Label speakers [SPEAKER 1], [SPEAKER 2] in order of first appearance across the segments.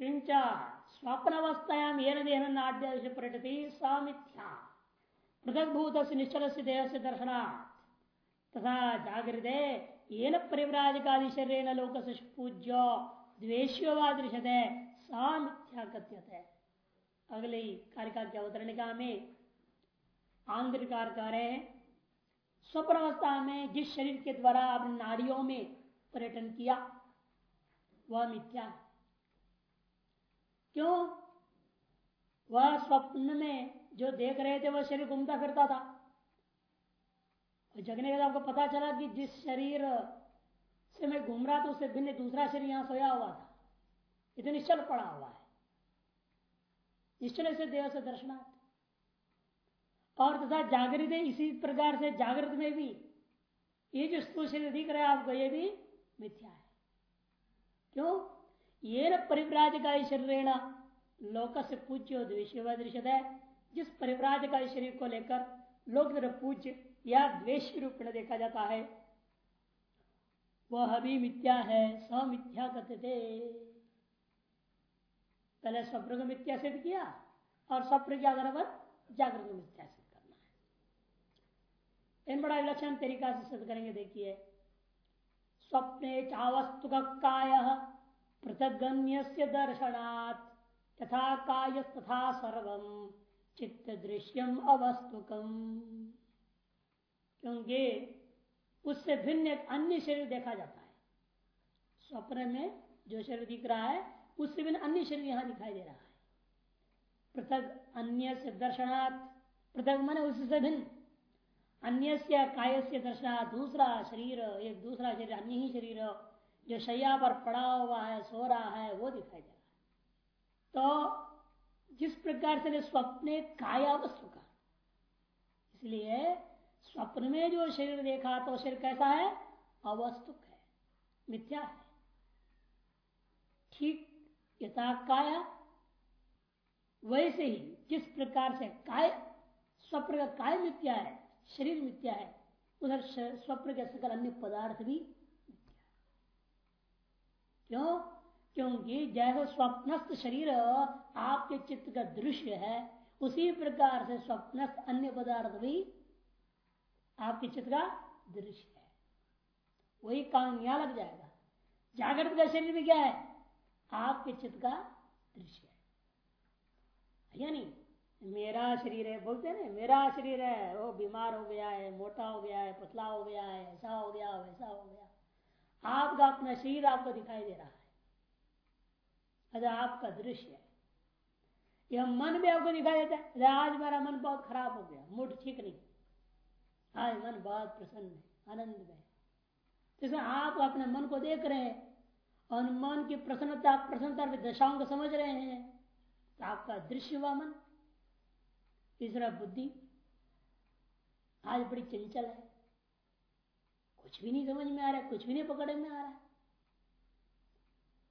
[SPEAKER 1] किंच स्वप्न अवस्थायाम ये देह समिथ्या पृथक भूत निश्चल से देह से तथा जागृत ये न शरीर लोक से पूज्य सामिथ्या अगले कारिका के अवतरणिका में आंध्रकार कह रहे हैं स्वप्न अवस्था में जिस शरीर के द्वारा अपने नाड़ियों में पर्यटन किया, वह मिथ्या। है क्यों? वह स्वप्न में जो देख रहे थे वह शरीर घूमता फिरता था। जगने के आपको पता चला कि जिस शरीर से मैं घूम रहा था, उससे भिन्न दूसरा शरीर यहाँ सोया हुआ था। इतने निश्चल पड़ा हुआ है। निश्चल से देह से दर्शनार्थ। और तथा जागृत है, इसी प्रकार से जागृत में भी। ये जो स्थूल शरीर दिख रहा है आपको, ये भी मिथ्या है। क्यों? ये न परिव्राज का शरीर लोक से पूज्य द्वेश है जिस परिव्राज का शरीर को लेकर लोक पूज्य या द्वेष रूप में देखा जाता है, वह भी मिथ्या है, समिथ्या कहते थे पहले स्वप्न को मिथ्या सिद्ध किया और स्वप्न के पर जागृत मिथ्या सिद्ध करना है। इन बड़ा विलक्षण तरीका से सिद्ध करेंगे, देखिए। स्वप्ने चावस्तु का पृथगन्य दर्शनात् तथा काय तथा सर्व चित्त दृश्यम अवस्तुकम। क्योंकि उससे भिन्न एक अन्य शरीर देखा जाता है। स्वप्न में जो शरीर दिख रहा है, उससे भिन्न अन्य शरीर यहाँ दिखाई दे रहा है। पृथक अन्य से दर्शनात् पृथक मन उससे भिन्न। अन्य काय से दर्शनात् दूसरा शरीर, एक दूसरा शरीर, अन्य ही शरीर। जो शैया पर पड़ा हुआ है, सो रहा है, वो दिखाई दे रहा है। तो जिस प्रकार से स्वप्ने काया वस्तु का इसलिए स्वप्न में जो शरीर देखा तो शरीर कैसा है? अवस्तुक है, मिथ्या है। ठीक यथा काया, वैसे ही जिस प्रकार से काय, स्वप्न का काय मिथ्या है, शरीर मिथ्या है, उधर स्वप्न के सकल अन्य पदार्थ भी क्यों? क्योंकि जैसे स्वप्नस्थ शरीर आपके चित्त का दृश्य है। उसी प्रकार से स्वप्नस्थ अन्य पदार्थ भी आपके चित्त का दृश्य है। वही काम यहाँ लग जाएगा। जागृत का शरीर में क्या है? आपके चित्त का दृश्य है। या नहीं मेरा शरीर है, बोलते ना, मेरा शरीर है, वो बीमार हो गया है, मोटा हो गया है, पतला हो गया है, ऐसा हो गया, वैसा हो गया। आपका अपना शरीर आपको दिखाई दे रहा है। अच्छा आपका दृश्य है। यह मन भी आपको दिखाई देता है। आज मेरा मन बहुत खराब हो गया, मूड ठीक नहीं। आज मन बहुत प्रसन्न है, आनंद में जैसे आप अपने मन को देख रहे हैं और मन की प्रसन्नता प्रसन्नता दशाओं को समझ रहे हैं तो आपका दृश्य हुआ मन। तीसरा बुद्धि। आज बड़ी चंचल है। कुछ भी नहीं समझ में आ रहा है कुछ भी नहीं पकड़ में आ रहा। है,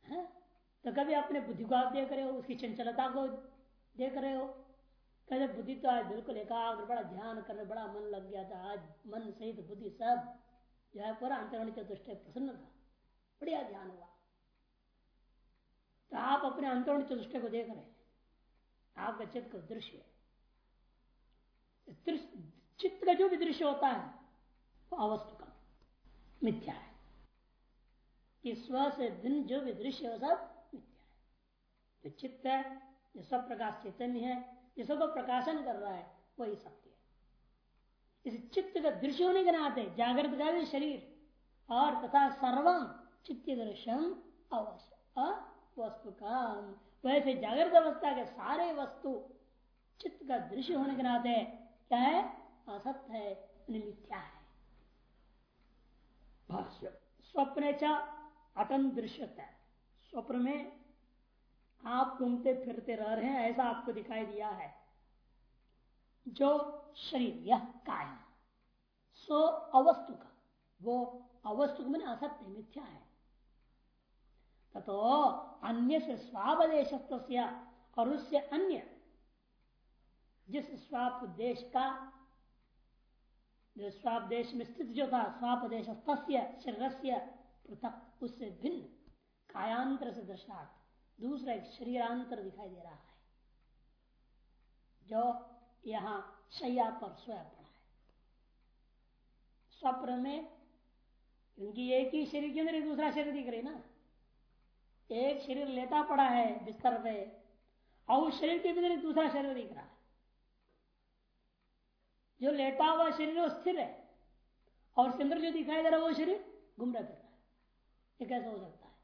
[SPEAKER 1] है? तो कभी अपने बुद्धि को आप देख रहे हो उसकी चंचलता को देख रहे हो? कहते बुद्धि तो आज बिल्कुल एकाग्र बड़ा ध्यान करने बड़ा मन लग गया था आज मन सहित बुद्धि सब जो है पूरा अंतरण चतुष्ट प्रसन्न था। बढ़िया ध्यान हुआ। तो आप अपने अंतरण चतुष्ट को देख रहे हैं। आपका चित्त का दृश्य चित्त का जो भी दृश्य होता है वो अवस्तु का मिथ्या है। कि स्व से भिन्न जो भी दृश्य हो सब मिथ्या है। जो चित्त है, जो सब प्रकाश चैतन्य है, जो सब प्रकाशन कर रहा है, वही सत्य है। इस चित्त का दृश्य होने के नाते जागृत का भी शरीर और तथा सर्वम चित्त दृश्यम अवश्य वस्तु काम। वैसे जागृत अवस्था के सारे वस्तु चित्त का दृश्य होने के नाते क्या है? असत्य है मिथ्या है। भाष्य। स्वप्न अटन दृश्यता। स्वप्न में आप घूमते फिरते रह रहे हैं, ऐसा आपको दिखाई दिया है। जो शरीर, यह काय, सो अवस्तु का, वो अवस्तु मैंने असत्य मिथ्या है। तो अन्य से स्वापदेश और उससे अन्य, जिस स्वापदेश का जो स्वापदेश में स्थित जो था स्वापदेश शरीर से पृथक, उससे भिन्न कायांतर से दर्शनार्थ दूसरा एक शरीरांतर दिखाई दे रहा है, जो यहाँ शैया पर सोया पड़ा है। स्वप्न में क्योंकि एक ही शरीर के अंदर दूसरा शरीर दिख रही ना? एक शरीर लेता पड़ा है बिस्तर पे, और उस शरीर के अंदर दूसरा शरीर दिख रहा है। जो लेटा हुआ शरीर वो स्थिर है। और उसके जो दिखाई दे रहा है, वो शरीर घूम रहा है। ये कैसे हो सकता है?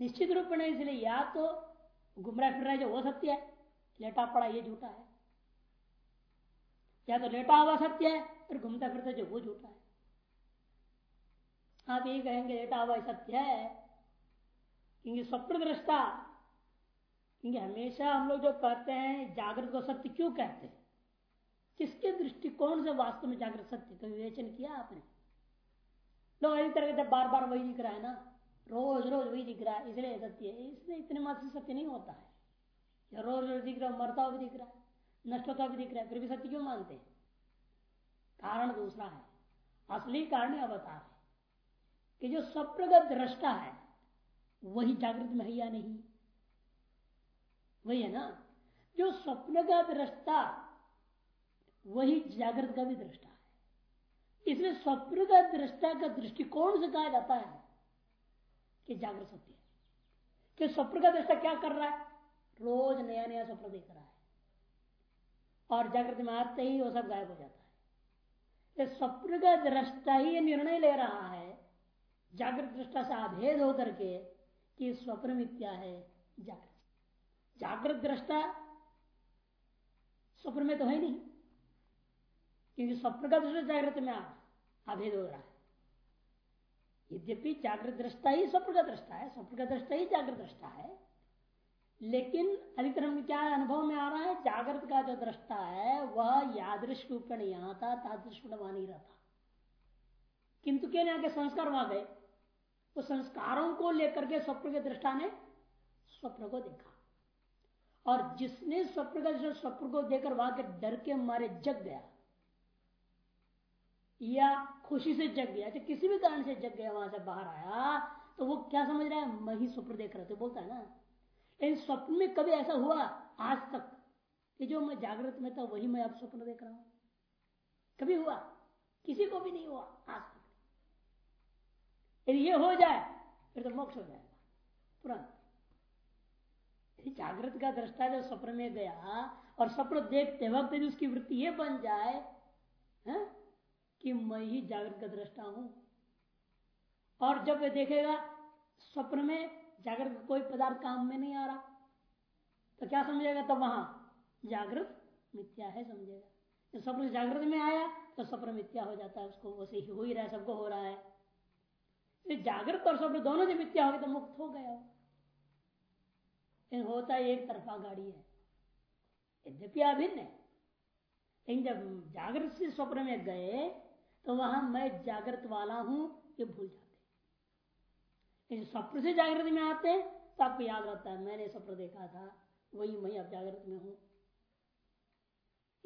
[SPEAKER 1] निश्चित रूप में इसलिए या तो घुमरा फिर रहा है जो वो सत्य है, लेटा पड़ा ये झूठा है। या तो लेटा हुआ सत्य है फिर घूमता फिरता जो वो झूठा है। आप ये कहेंगे, लेटा हुआ सत्य है, क्योंकि स्वप्न दृष्टा क्योंकि हमेशा हम लोग जो कहते हैं, जागृत को सत्य क्यों कहते हैं? किसके दृष्टिकोण से वास्तव में जागृत सत्य का विवेचन किया आपने। लोग इस तरह से बार बार वही दिख रहा है ना? रोज रोज वही दिख रहा है, इसलिए सत्य है। इसलिए इतने मात्र से सत्य नहीं होता है। रोज रोज दिख रहा है, मरता भी दिख रहा है, नष्ट होता भी दिख रहा है, फिर भी सत्य क्यों मानते हैं? कारण दूसरा है। असली कारण यह बता रहे कि जो स्वप्न का दृष्टा है, वही जागृत में है या नहीं? वही है ना? जो स्वप्न का दृष्टा वही जागृत का भी दृष्टा है। इसलिए स्वप्न का दृष्टा का दृष्टिकोण से कहा जाता है कि जागृत सत्य है। कि स्वप्न का दृष्टा क्या कर रहा है? रोज नया नया स्वप्न देख रहा है। और जागृत में आते ही वो सब गायब हो जाता है। स्वप्न का दृष्टा ही निर्णय ले रहा है, जागृत दृष्टा से अभेद होकर के कि स्वप्न मिथ्या है, जागृत। जागृत दृष्टा स्वप्न में तो है नहीं। क्योंकि स्वप्न का दृष्टा जागृत में अभेद हो रहा है। यद्यपि जागृत दृष्टा ही स्वप्न का दृष्टा है, स्वप्न का दृष्टा ही जागृत दृष्टा है। लेकिन अधिकतर हम क्या अनुभव में आ रहा है? जागृत का जो दृष्टा है, वह यादृश रूप में नहीं आता तादृश वहाँ नहीं रहता। किंतु क्या आगे संस्कार वहाँ गए? तो संस्कारों को लेकर के स्वप्न के दृष्टा ने स्वप्न को देखा। और जिसने स्वप्न का स्वप्न को देखकर वहाँ के डर के मारे जग गया या खुशी से जग गया चाहे किसी भी कारण से जग गया, वहाँ से बाहर आया तो वो क्या समझ रहा है? मैं ही स्वप्न देख रहा था, बोलता है ना। लेकिन स्वप्न में कभी ऐसा हुआ आज तक कि जो मैं जागृत में था, वही मैं अब स्वप्न देख रहा हूँ? कभी हुआ? किसी को भी नहीं हुआ आज तक। यदि ये हो जाए, फिर तो मोक्ष हो जाएगा, तुरंत। जागृत का दृष्टा जो स्वप्न में गया, और स्वप्न देखते वक्त यदि उसकी वृत्ति ये बन जाए, है? कि मैं ही जागृत का दृष्टा हूँ। और जब वे देखेगा, स्वप्न में जागृत कोई पदार्थ काम में नहीं आ रहा तो क्या समझेगा? तब तो वहाँ जागृत मिथ्या है समझेगा। स्वप्न जागृत में आया तो स्वप्न मिथ्या हो जाता है, उसको वैसे ही हो ही रहा है, सबको हो रहा है। जागृत और स्वप्न दोनों से मिथ्या हो गया तो मुक्त हो गया होता है, एक तरफा गाड़ी है। यद्यपि अभिन्न है, लेकिन जब जागृत से स्वप्न में गए तो वहाँ मैं जागृत वाला हूँ, ये भूल जाते स्वप्न से जागृत में आते हैं तो आपको याद रहता है, मैंने स्वप्न देखा था, वही मैं अब जागृत में हूँ।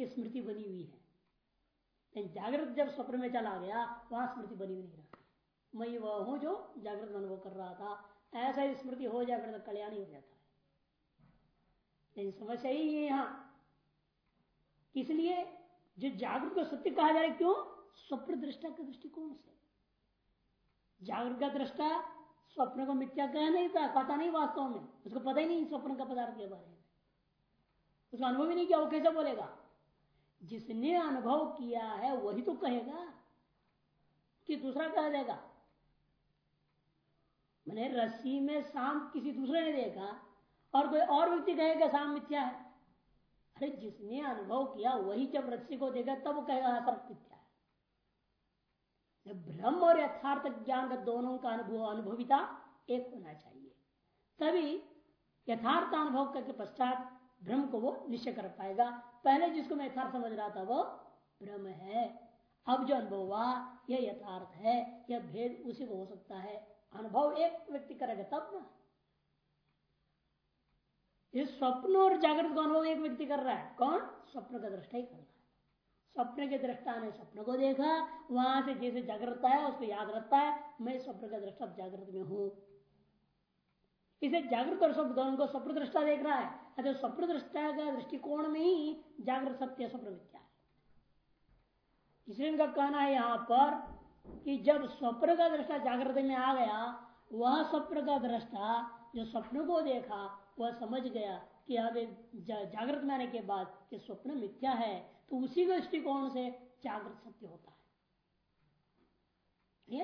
[SPEAKER 1] ये स्मृति बनी हुई है। लेकिन जागृत जब स्वप्न में चला गया, वहाँ स्मृति बनी हुई नहीं रहती। मैं वह हूँ जो जागृत अनुभव कर रहा था। ऐसा ही स्मृति हो जाए फिर तो कल्याण ही हो जाता है। लेकिन समस्या ही है यहाँ। इसलिए जो जागृत को सत्य कहा जा रहा है, क्यों? स्वप्न दृष्टा के दृष्टिकोण से। जागृत का दृष्टा स्वप्न को मिथ्या कह नहीं था पता नहीं वास्तव में। उसको पता ही नहीं स्वप्न का पदार्थ के बारे में। उसका अनुभव ही नहीं किया, वो कैसे बोलेगा? जिसने अनुभव किया है, वही तो कहेगा कि दूसरा कह देगा। मैंने रस्सी में शाम किसी दूसरे ने देखा और कोई और व्यक्ति कहेगा शाम मिथ्या है। अरे, जिसने अनुभव किया, वही जब रस्सी को देगा तब वो कहेगा हाँ सर्प मिथ्या। ब्रह्म और यथार्थ ज्ञान का दोनों का अनुभव अनुभविता, एक होना चाहिए। तभी यथार्थ अनुभव करके पश्चात ब्रह्म को वो निश्चय कर पाएगा। पहले जिसको मैं यथार्थ समझ रहा था वो ब्रह्म है। अब जो अनुभव हुआ, यह यथार्थ है, यह भेद उसी को हो सकता है। अनुभव एक व्यक्ति करेगा तब ना। स्वप्न और जागृत का अनुभव एक व्यक्ति कर रहा है। कौन? स्वप्न का दृष्टा ही कर रहा है। स्वप्न के दृष्टा ने स्वप्न को देखा, वहाँ से जैसे जागृत है उसको याद रखता है, मैं स्वप्न का दृष्टा जागृत में हूँ। इसे जागृत और स्वप्न दोनों को स्वप्न दृष्टा देख रहा है। अतः स्वप्न दृष्टा का दृष्टिकोण में ही जागृत सत्य, स्वप्न मिथ्या है। इसलिए इनका कहना है यहाँ पर कि जब स्वप्न का दृष्टा जागृत में आ गया, वह स्वप्न का दृष्टा जो स्वप्न को देखा, वह समझ गया कि जागृत में आने के बाद कि स्वप्न मिथ्या है। तो उसी दृष्टिकोण से जागृत सत्य होता है।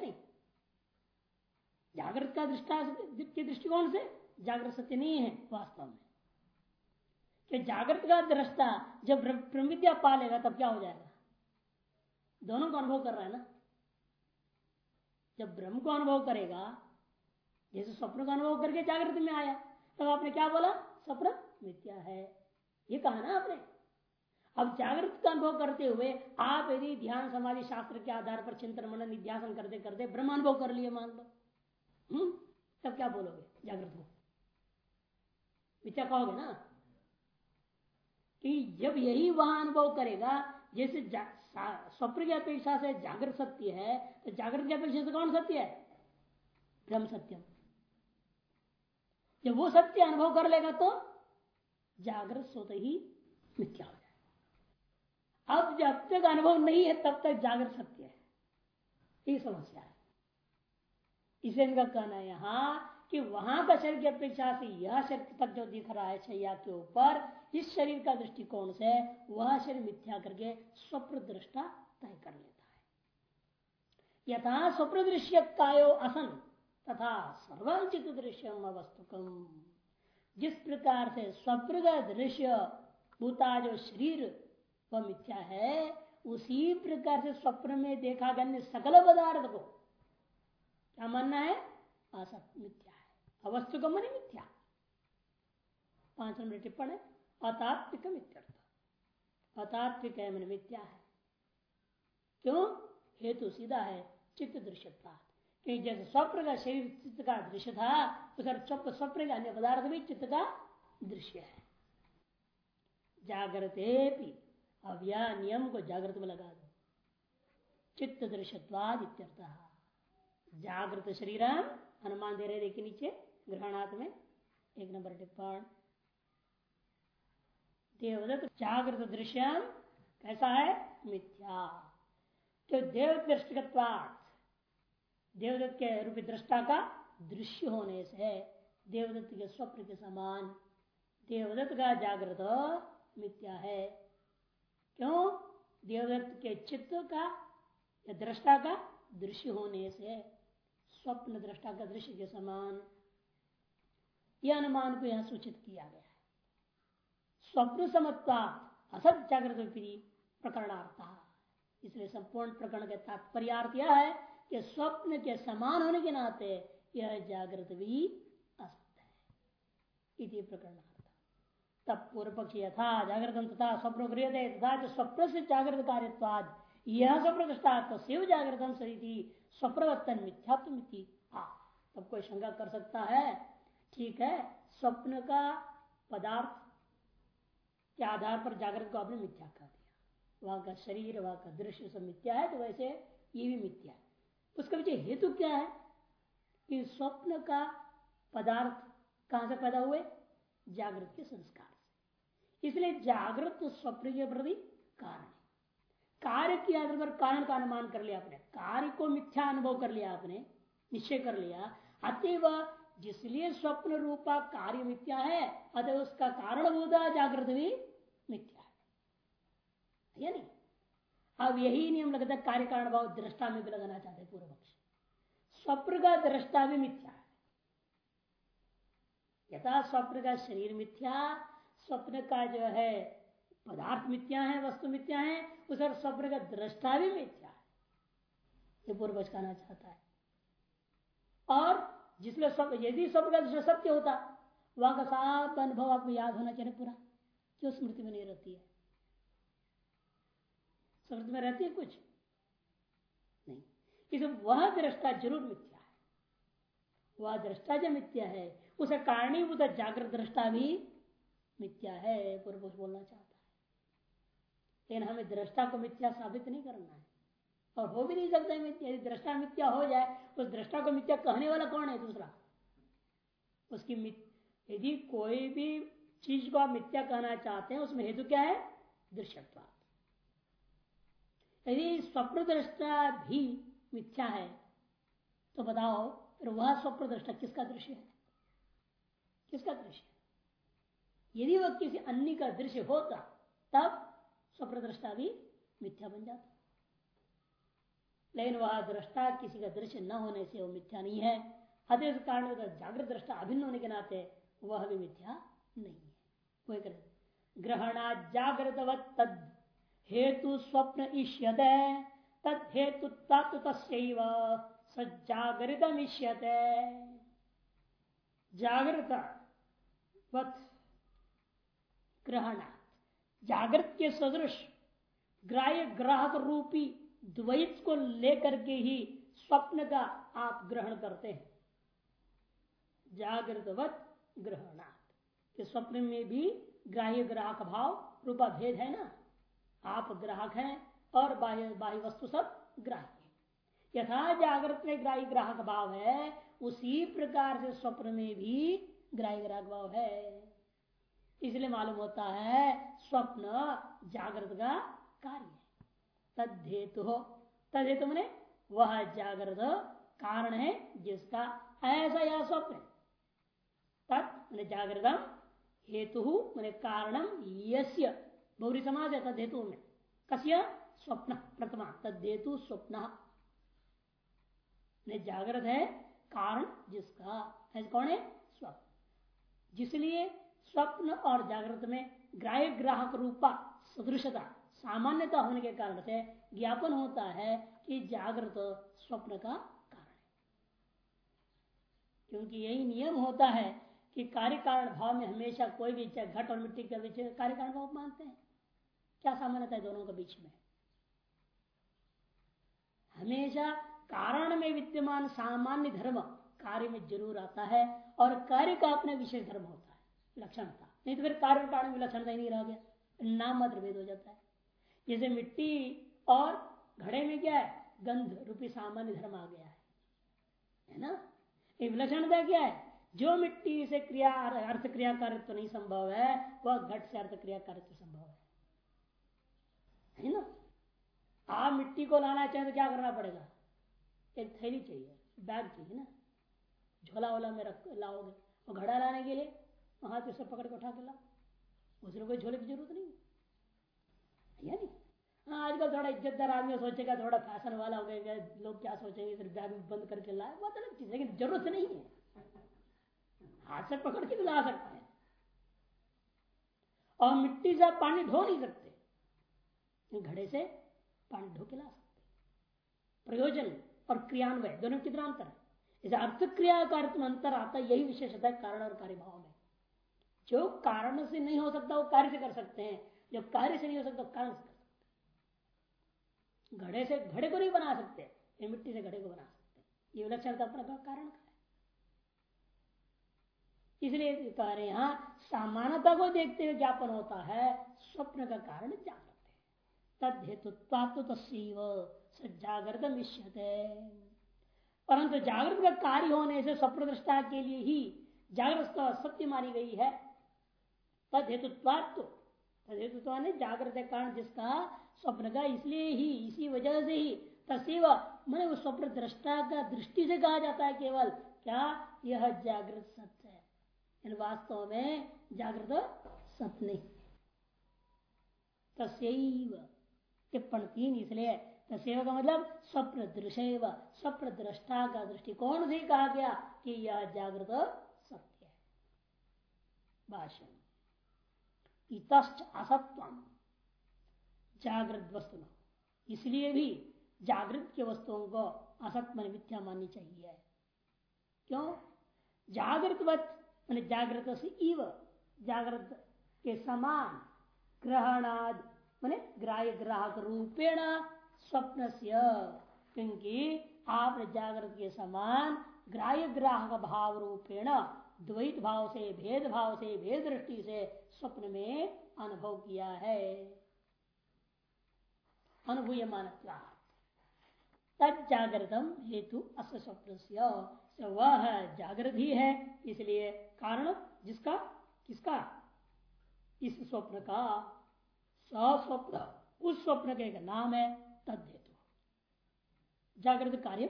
[SPEAKER 1] नहीं जागृत का दृष्टा के दृष्टिकोण से जागृत सत्य नहीं है वास्तव में। कि जागृत का दृष्टा जब प्रमिद्या पालेगा तब क्या हो जाएगा? दोनों को अनुभव कर रहा है ना? जब ब्रह्म को अनुभव करेगा, जैसे स्वप्न का अनुभव करके जागृत में आया, तब तो आपने क्या बोला? स्वप्न मिथ्या है। ये कहा ना आपने? अब जागृत का अनुभव करते हुए आप यदि ध्यान समाधि शास्त्र के आधार पर चिंतन मनन निध्यासन करते करते ब्रह्म अनुभव कर लिए मान लो। हम्म? तब क्या बोलोगे? जागृत को मिथ्या कहोगे ना? कि जब यही वहाँ अनुभव करेगा, जैसे स्वप्न की अपेक्षा से जागृत सत्य है तो जागृत की अपेक्षा से कौन सत्य है? ब्रह्म सत्यम। जब वो सत्य अनुभव कर लेगा तो जागृत सोते ही मिथ्या अब जब तक अनुभव नहीं है, तब तक जागृत सत्य है। ये समस्या है। इसे इनका कहना है यहाँ कि वहाँ का शरीर की अपेक्षा से यह शरीर तक जो दिख रहा है शैया के ऊपर, इस शरीर का दृष्टिकोण से वह शरीर मिथ्या करके स्वप्न दृष्टा तय कर लेता है। यथा स्वप्न दृश्य कायो असन तथा सर्वचित दृश्य वस्तुकम जिस प्रकार से स्वप्न दृश्य भूता जो शरीर वह मिथ्या है, उसी प्रकार से स्वप्न में देखा गन्य सकल पदार्थ को। क्या मानना है? असत मिथ्या है। अवस्तु का मन मिथ्या। पाँच नंबर टिप्पण है, अतात्विक मित्यर्थ अतात्विक है मन मिथ्या है। क्यों? हेतु सीधा है, चित्त दृश्यता। कि जैसे स्वप्न का शरीर चित्त का दृश्य था उधर स्वप्न स्वप्न का अन्य पदार्थ भी चित्त का दृश्य है। जागृते अब यह नियम को जागृत में लगा दो। चित्त दृश्यवाद इत्यर्थ। जागृत शरीर हनुमान दे रहे देखिए नीचे, ग्रहणात् में, एक नंबर टिप्पण। देवदत्त, जागृत दृश्य कैसा है? मिथ्या। तो देव दृष्टिगतवार्थ देवदत्त के रूपी दृष्टा का दृश्य होने से देवदत्त के स्वप्न के समान। देवदत्त का जागृत मिथ्या है। क्यों? देवदत्त के चित्त का या दृष्टा का दृश्य होने से, स्वप्न दृष्टा का दृश्य के समान यह अनुमान को यहाँ सूचित किया गया है। स्वप्न समत्ता असत जागृत प्रकरणार्थ। इसलिए संपूर्ण प्रकरण का तात्पर्य यह है कि स्वप्न के समान होने के नाते यह जागृत भी असत है। इति प्रकरण तब पूर्व पक्ष यथा जागृत तथा स्वप्न गृह तथा स्वप्न से जागृत कार्यवाद यह स्वप्न दृष्टा तो शिव जागृतम सही स्वप्रवर्तन मिथ्यात्व मिथि हाँ तब कोई शंका कर सकता है? ठीक है, स्वप्न का पदार्थ के आधार पर जागृत को आपने मिथ्या कर दिया। वहाँ का शरीर, वहाँ का दृश्य सब मिथ्या है तो वैसे ये भी मिथ्या है। उसका पीछे हेतु क्या है? कि स्वप्न का पदार्थ कहाँ से पैदा हुए? जागृत के संस्कार इसलिए जागृत स्वप्न के प्रति कारण कार्य के आधार पर कारण का अनुमान कर लिया आपने। कार्य को मिथ्या अनुभव कर लिया आपने, निश्चय कर लिया। अतएव जिसलिए स्वप्न रूपा कार्य मिथ्या है अतः उसका कारण बोधा जागृत भी मिथ्या है। या नहीं? अब यही नियम लगता है, कार्य कारण भाव दृष्टा में भी लगाना चाहते पूर्व पक्ष। स्वप्न का दृष्टा भी मिथ्या है। यथा स्वप्न का शरीर मिथ्या स्वप्न का जो है, पदार्थ मिथ्या है, वस्तु मिथ्या है, उस और स्वप्न का दृष्टा भी मिथ्या है। ये पूर्व कहना चाहता है। और जिसमें यदि स्वप्न का दृष्टा सत्य होता, वहाँ का साफ़ अनुभव आपको याद होना चाहिए पूरा क्यों स्मृति में नहीं रहती है। स्मृति में रहती है कुछ? नहीं। इसे वह दृष्टा ज़रूर मिथ्या है। वह दृष्टा जो मिथ्या है, उसे कारणीभूत जागृत दृष्टा भी मिथ्या है पूर्व बोलना चाहता है। लेकिन हमें दृष्टा को मिथ्या साबित नहीं करना है। और हो भी नहीं सकता मिथ्या। यदि दृष्टा मिथ्या हो जाए उस दृष्टा को मिथ्या कहने वाला कौन है दूसरा? उसकी यदि कोई भी चीज़ को आप मिथ्या कहना चाहते हैं, उसमें हेतु क्या है? दृश्यत्व यदि स्वप्न दृष्टा भी मिथ्या है तो बताओ, फिर वह स्वप्न दृष्टा किसका दृश्य है? किसका दृश्य यदि वह किसी अन्य का दृश्य होता, तब स्वप्न दृष्टा भी मिथ्या बन जाता। लेकिन वह दृष्टा किसी का दृश्य न होने से वो मिथ्या नहीं है। अतः कारण जागृत दृष्टा अभिन्न होने के नाते वह भी मिथ्या नहीं है। वही कर। ग्रहणा जागृतवत तद, हेतु स्वप्न इष्यत तद हेतु तत्व तस्व इष्यत जागृत ग्रहण जागृत के सदृश, ग्राह्य ग्राहक रूपी द्वैत को लेकर के ही स्वप्न का आप ग्रहण करते हैं। जागृतवत ग्रहणात्। स्वप्न में भी ग्राह्य ग्राहक भाव रूपा भेद है ना? आप ग्राहक हैं और बाह्य बाह्य वस्तु सब ग्राह्य यथा जागृत में ग्राह्य ग्राहक भाव है, उसी प्रकार से स्वप्न में भी ग्राह्य ग्राहक भाव है। इसलिए मालूम होता है स्वप्न जागृत का कार्य हो। तद्धेतु मैंने वह जागृत कारण है जिसका ऐसा यह स्वप्न तत् जागृतम हेतु मैंने कारणम यस्य। बहुरी समाज है तद्धेतु में। कस्य? स्वप्न, प्रथमा। तद्धेतु स्वप्न। जागृत है कारण जिसका। ऐसा कौन है? स्वप्न। जिसलिए स्वप्न और जागृत में ग्राह्य ग्राहक रूपा सदृशता सामान्यता होने के कारण से ज्ञापन होता है कि जागृत स्वप्न का कारण है। क्योंकि यही नियम होता है कि कार्य कारण भाव में हमेशा कोई भी घट और मिट्टी के बीच कार्य कारण भाव मानते हैं। क्या सामान्यता है दोनों के बीच में? हमेशा कारण में विद्यमान सामान्य धर्म कार्य में ज़रूर आता है और कार्य का अपने विशेष धर्म होता है। लक्षणता नहीं तो फिर कार्य कारण में लक्षणता ही नहीं रह गया। नाम मात्र भेद हो जाता है। जैसे मिट्टी और घड़े में क्या है? गंध, रूपी सामान्य धर्म आ गया है। है ना? एक विलक्षणता क्या है? जो मिट्टी से क्रिया अर्थ क्रिया कार्य तो नहीं संभव है, वह घट से अर्थ क्रिया कार्य तो संभव है। है ना? आप मिट्टी को लाना चाहे तो क्या करना पड़ेगा? एक थैली चाहिए, बैग चाहिए ना? झोला वोला में रख, लाओगे। और घड़ा लाने के लिए हाथ से पकड़ के उठा के लाओ उसमें कोई झोले की ज़रूरत नहीं या नहीं हाँ आजकल थोड़ा इज्जतदार आदमी सोचेगा, थोड़ा फ़ैशन वाला हो गया लोग क्या सोचेंगे फिर बैग बंद करके लाए। बहुत अलग चीज़ लेकिन ज़रूरत नहीं है। हाथ से पकड़ के भी ला सकते हैं। और मिट्टी से पानी धो नहीं सकते। घड़े से पानी धो के ला सकते। प्रयोजन और क्रियान्वय, दोनों कितना अंतर है। इसे अर्थ क्रिया का अर्थ अंतर आता है, यही विशेषता है कारण और कार्य भाव में। जो कारण से नहीं हो सकता, वो कार्य से कर सकते हैं। जो कार्य से नहीं हो सकता कारण से कर सकते घड़े से, घड़े को नहीं बना सकते। मिट्टी से घड़े को बना सकते ये विलक्षण अपना कारण का है? इसलिए कह रहे यहाँ सामान्यता को देखते हुए ज्ञापन होता है, स्वप्न का कारण जागृत है। तद हेतु तस्व जागृत परंतु जागृत का कार्य होने से स्वप्न दृष्टा के लिए ही जागृत सत्य मानी गई है। तद हेतु तदेतुत्व ने जागृत कारण जिसका स्वप्न का इसलिए ही, इसी वजह से ही तस्व मैंने उस स्वप्न दृष्टा का दृष्टि से कहा जाता है केवल। क्या? यह जागृत सत्य है। वास्तव में जागृत सत्य नहीं। तस्व टिप्पण तीन इसलिए तस्व का मतलब स्वप्न दृश्य स्वप्न दृष्टा का दृष्टिकोण से कहा गया कि यह जागृत सत्य है। भाषण इतश्च असत्व जागृत वस्तु इसलिए भी जागृत के वस्तुओं को असत मन मिथ्या माननी चाहिए। क्यों? जागृतवत मान जागृत से इव। जागृत के समान ग्रहणाद मैंने ग्राह्य ग्राहक रूपेण स्वप्न से क्योंकि आप जागृत के समान ग्राह्य ग्राहक भाव रूपेण, द्वैत भाव से, भेद भाव से, भेद दृष्टि से स्वप्न में अनुभव किया है। अनुभूय तद जागृतम हेतु अस स्वप्न वह जागृत ही है, इसलिए कारण जिसका, किसका? इस स्वप्न का। स्वप्न उस स्वप्न के नाम है तद हेतु। जागृत कार्य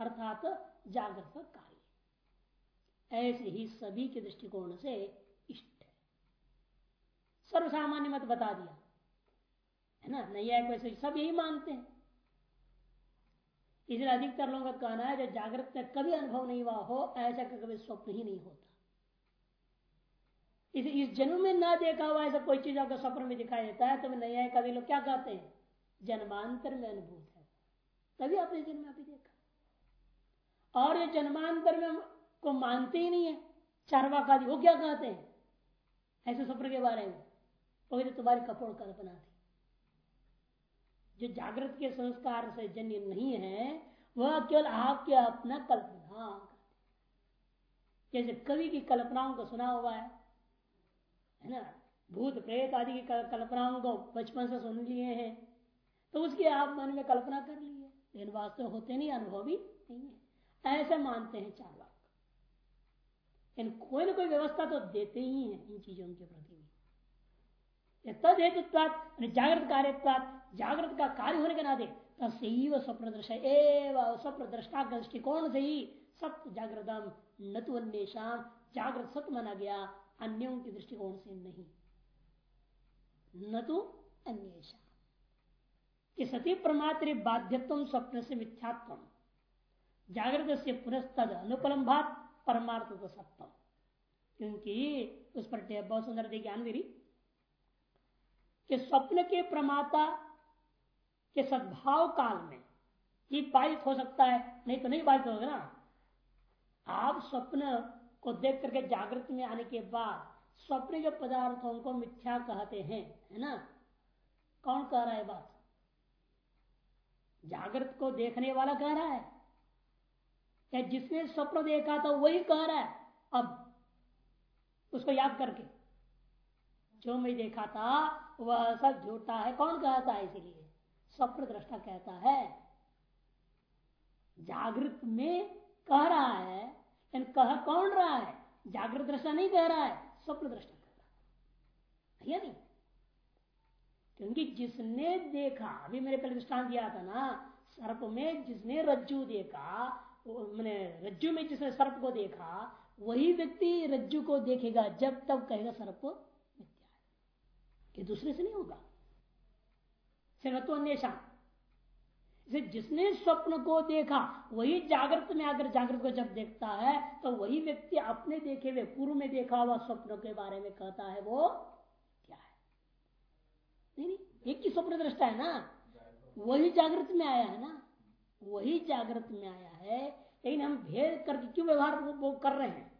[SPEAKER 1] अर्थात जागृत कार्य। ऐसे ही सभी के दृष्टिकोण से इष्ट। सर्वसामान्य मत बता दिया। है ना? नहीं वैसे सब यही मानते हैं। इसलिए अधिकतर लोगों का कहना है जो जागृत में कभी अनुभव नहीं हुआ हो ऐसा कभी स्वप्न ही नहीं होता। इस, इस जन्म में ना देखा हुआ ऐसा कोई चीज़ आपको स्वप्न में दिखाई देता है तो नहीं आए कभी लोग क्या कहते हैं? जन्मांतर में अनुभूत है। तभी आपने जन्म में अभी देखा। और ये जन्मांतर में को मानते ही नहीं है। चारवा का वो क्या कहते हैं? ऐसे स्वप्न के बारे में। वो तो तुम्हारी कपोड़ कल्पना थी। जो जागृत के संस्कार से जन्य नहीं है, वह केवल आपके अपना कल्पना जैसे कवि की कल्पनाओं को सुना हुआ है है ना? भूत, प्रेत आदि की कल्पनाओं को बचपन से सुन लिए हैं तो उसकी आप मन में कल्पना कर ली है। लेकिन वास्तव होते नहीं, अनुभव नहीं है। ऐसे मानते हैं चार लाख इन कोई ना कोई व्यवस्था तो देते ही है इन चीज़ों के प्रति। तद हेतु जागृत कार्य जागृत का कार्य होने के नाते तस्व स्वप्न एवं दृष्टिकोण से ही सत्य जागृतम न तो जागृत सत्य माना गया, अन्यों के दृष्टिकोण से नहीं। न तो अन्य कि सती प्रमात्र बाध्यत्व स्वप्न से मिथ्यात्व। जागृत से पुनस्तद अनुपलम्भात परमार्थ तो सत्य क्योंकि उस पर बहुत सुंदर देखिए मेरी कि स्वप्न के प्रमाता के सद्भाव काल में ही बाधित हो सकता है। नहीं तो नहीं बाधित होगा ना। आप स्वप्न को देख करके जागृत में आने के बाद स्वप्न के पदार्थों को मिथ्या कहते हैं, है ना? कौन कह रहा है बात? जागृत को देखने वाला कह रहा है। या जिसने स्वप्न देखा था वही कह रहा है। अब उसको याद करके, जो मैं देखा था वह सब झूठा है। कौन कहता है इसीलिए? स्वप्न दृष्टा कहता है। जागृत में कह रहा है कह कौन रहा है? जागृत दृष्टा नहीं कह रहा है, स्वप्न दृष्टा कह रहा है। नहीं? क्योंकि जिसने देखा, अभी मेरे पहले दृष्टान दिया था ना, सर्प में जिसने रज्जु देखा मैंने रज्जु में जिसने सर्प को देखा, वही व्यक्ति रज्जु को देखेगा, जब तब कहेगा सर्प ये दूसरे से नहीं होगा। सिर्फ़ तो अन्वेषण। जिसने स्वप्न को देखा, वही जागृत में आकर जागृत को जब देखता है तो वही व्यक्ति अपने देखे हुए, पूर्व में देखा हुआ स्वप्न के बारे में कहता है, वो क्या है? नहीं नहीं, एक ही स्वप्न दृष्टा है ना? वही जागृत में आया है ना? वही जागृत में आया है, लेकिन हम भेद करके क्यों व्यवहार कर रहे हैं?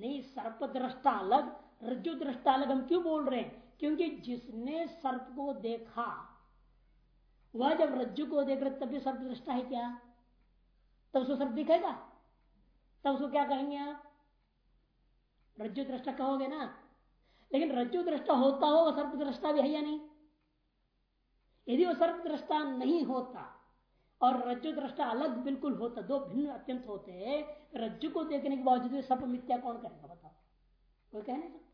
[SPEAKER 1] नहीं, सर्प दृष्टा अलग रज्जु दृष्टा अलग, हम क्यों बोल रहे हैं? क्योंकि जिसने सर्प को देखा, वह जब रज्जु को देख रहे तब भी सर्प दृष्टा है क्या? तब उसको सर्प दिखेगा? तब उसको क्या कहेंगे आप? रज्जु दृष्टा कहोगे ना? लेकिन रज्जु दृष्टा होता हो, वह सर्प दृष्टा भी है या नहीं? यदि वह सर्प दृष्टा नहीं होता, और रज्जु दृष्टा अलग बिल्कुल होता, दो भिन्न अत्यंत होते, रज्जु को देखने के बावजूद सर्प मिथ्या कौन करेगा, बताओ। कोई कह नहीं सकता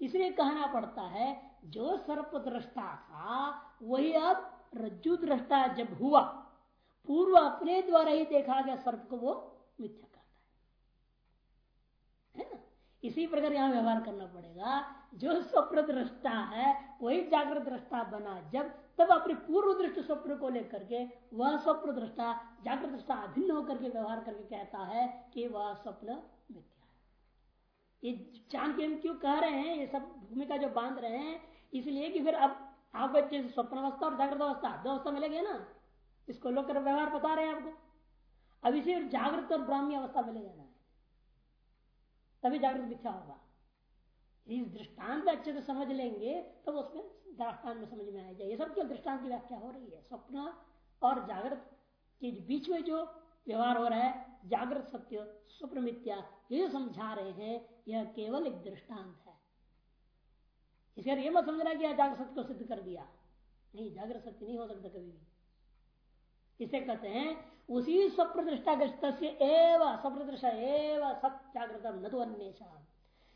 [SPEAKER 1] इसलिए कहना पड़ता है, जो सर्प दृष्टा था, वही अब रज्जु दृष्टा जब हुआ, पूर्व अपने द्वारा ही देखा गया सर्प को वो मिथ्या कहता है। है ना? इसी प्रकार यहाँ व्यवहार करना पड़ेगा, जो स्वप्न दृष्टा है, वही जागृत दृष्टा बना जब, तब अपने पूर्व दृष्टि स्वप्न को लेकर के वह स्वप्न दृष्टा जागृत दृष्टा अभिन्न होकर के व्यवहार करके कहता है कि वह स्वप्न मिथ्या। ये चाँद के हम क्यों कह रहे हैं? ये सब भूमिका जो बाँध रहे हैं, इसलिए कि फिर अब आप बच्चे स्वप्न अवस्था और जागृत अवस्था, दो अवस्था मिलेगी ना? इसको लोग व्यवहार बता रहे हैं आपको। अब इसे जागृत और ब्राह्मी अवस्था मिले जाना है तभी जागृत मिथ्या होगा। इस दृष्टांत अच्छे से समझ लेंगे तो उसमें दृष्टान में समझ में आ जाए ये सब क्यों दृष्टांत की व्याख्या हो रही है। स्वप्न और जागृत के बीच में जो व्यवहार हो रहा है, जागृत सत्य स्वप्न मिथ्या ये जो समझा रहे हैं यह केवल एक दृष्टांत है। इसलिए ये मत समझना कि जागृत सत्य को सिद्ध कर दिया। नहीं, जागृत सत्य नहीं हो सकता कभी भी। इसे कहते हैं, उसी स्वप्न दृष्टा एवं स्वप्न दृष्टा एवं सत्याग्रत न तो अन्य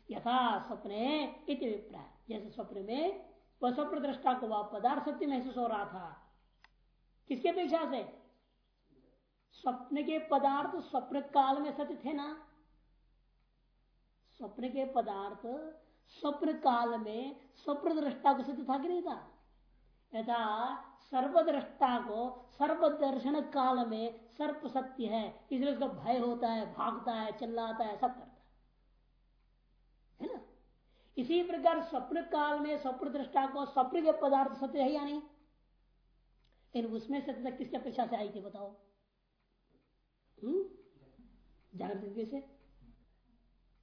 [SPEAKER 1] यथा स्वप्ने इति विप्राय जैसे स्वप्न में वह स्वप्न दृष्टा को वह पदार्थ सत्य महसूस हो रहा था। किसके अपेक्षा से? स्वप्न के पदार्थ स्वप्न काल में सत्य थे ना? स्वप्न के पदार्थ स्वप्न काल में स्वप्न दृष्टा को सत्य था कि नहीं था? यथा सर्वद्रष्टा को सर्वदर्शन काल में सर्प सत्य है, इसलिए उसका भय होता है, भागता है, चिल्लाता है, सब करता है। है ना? इसी प्रकार स्वप्न काल में स्वप्न दृष्टा को स्वप्न के पदार्थ सत्य है या नहीं? लेकिन उसमें सत्यता किसकी अपेक्षा से आई थी, बताओ? हम्म? जागृत कैसे?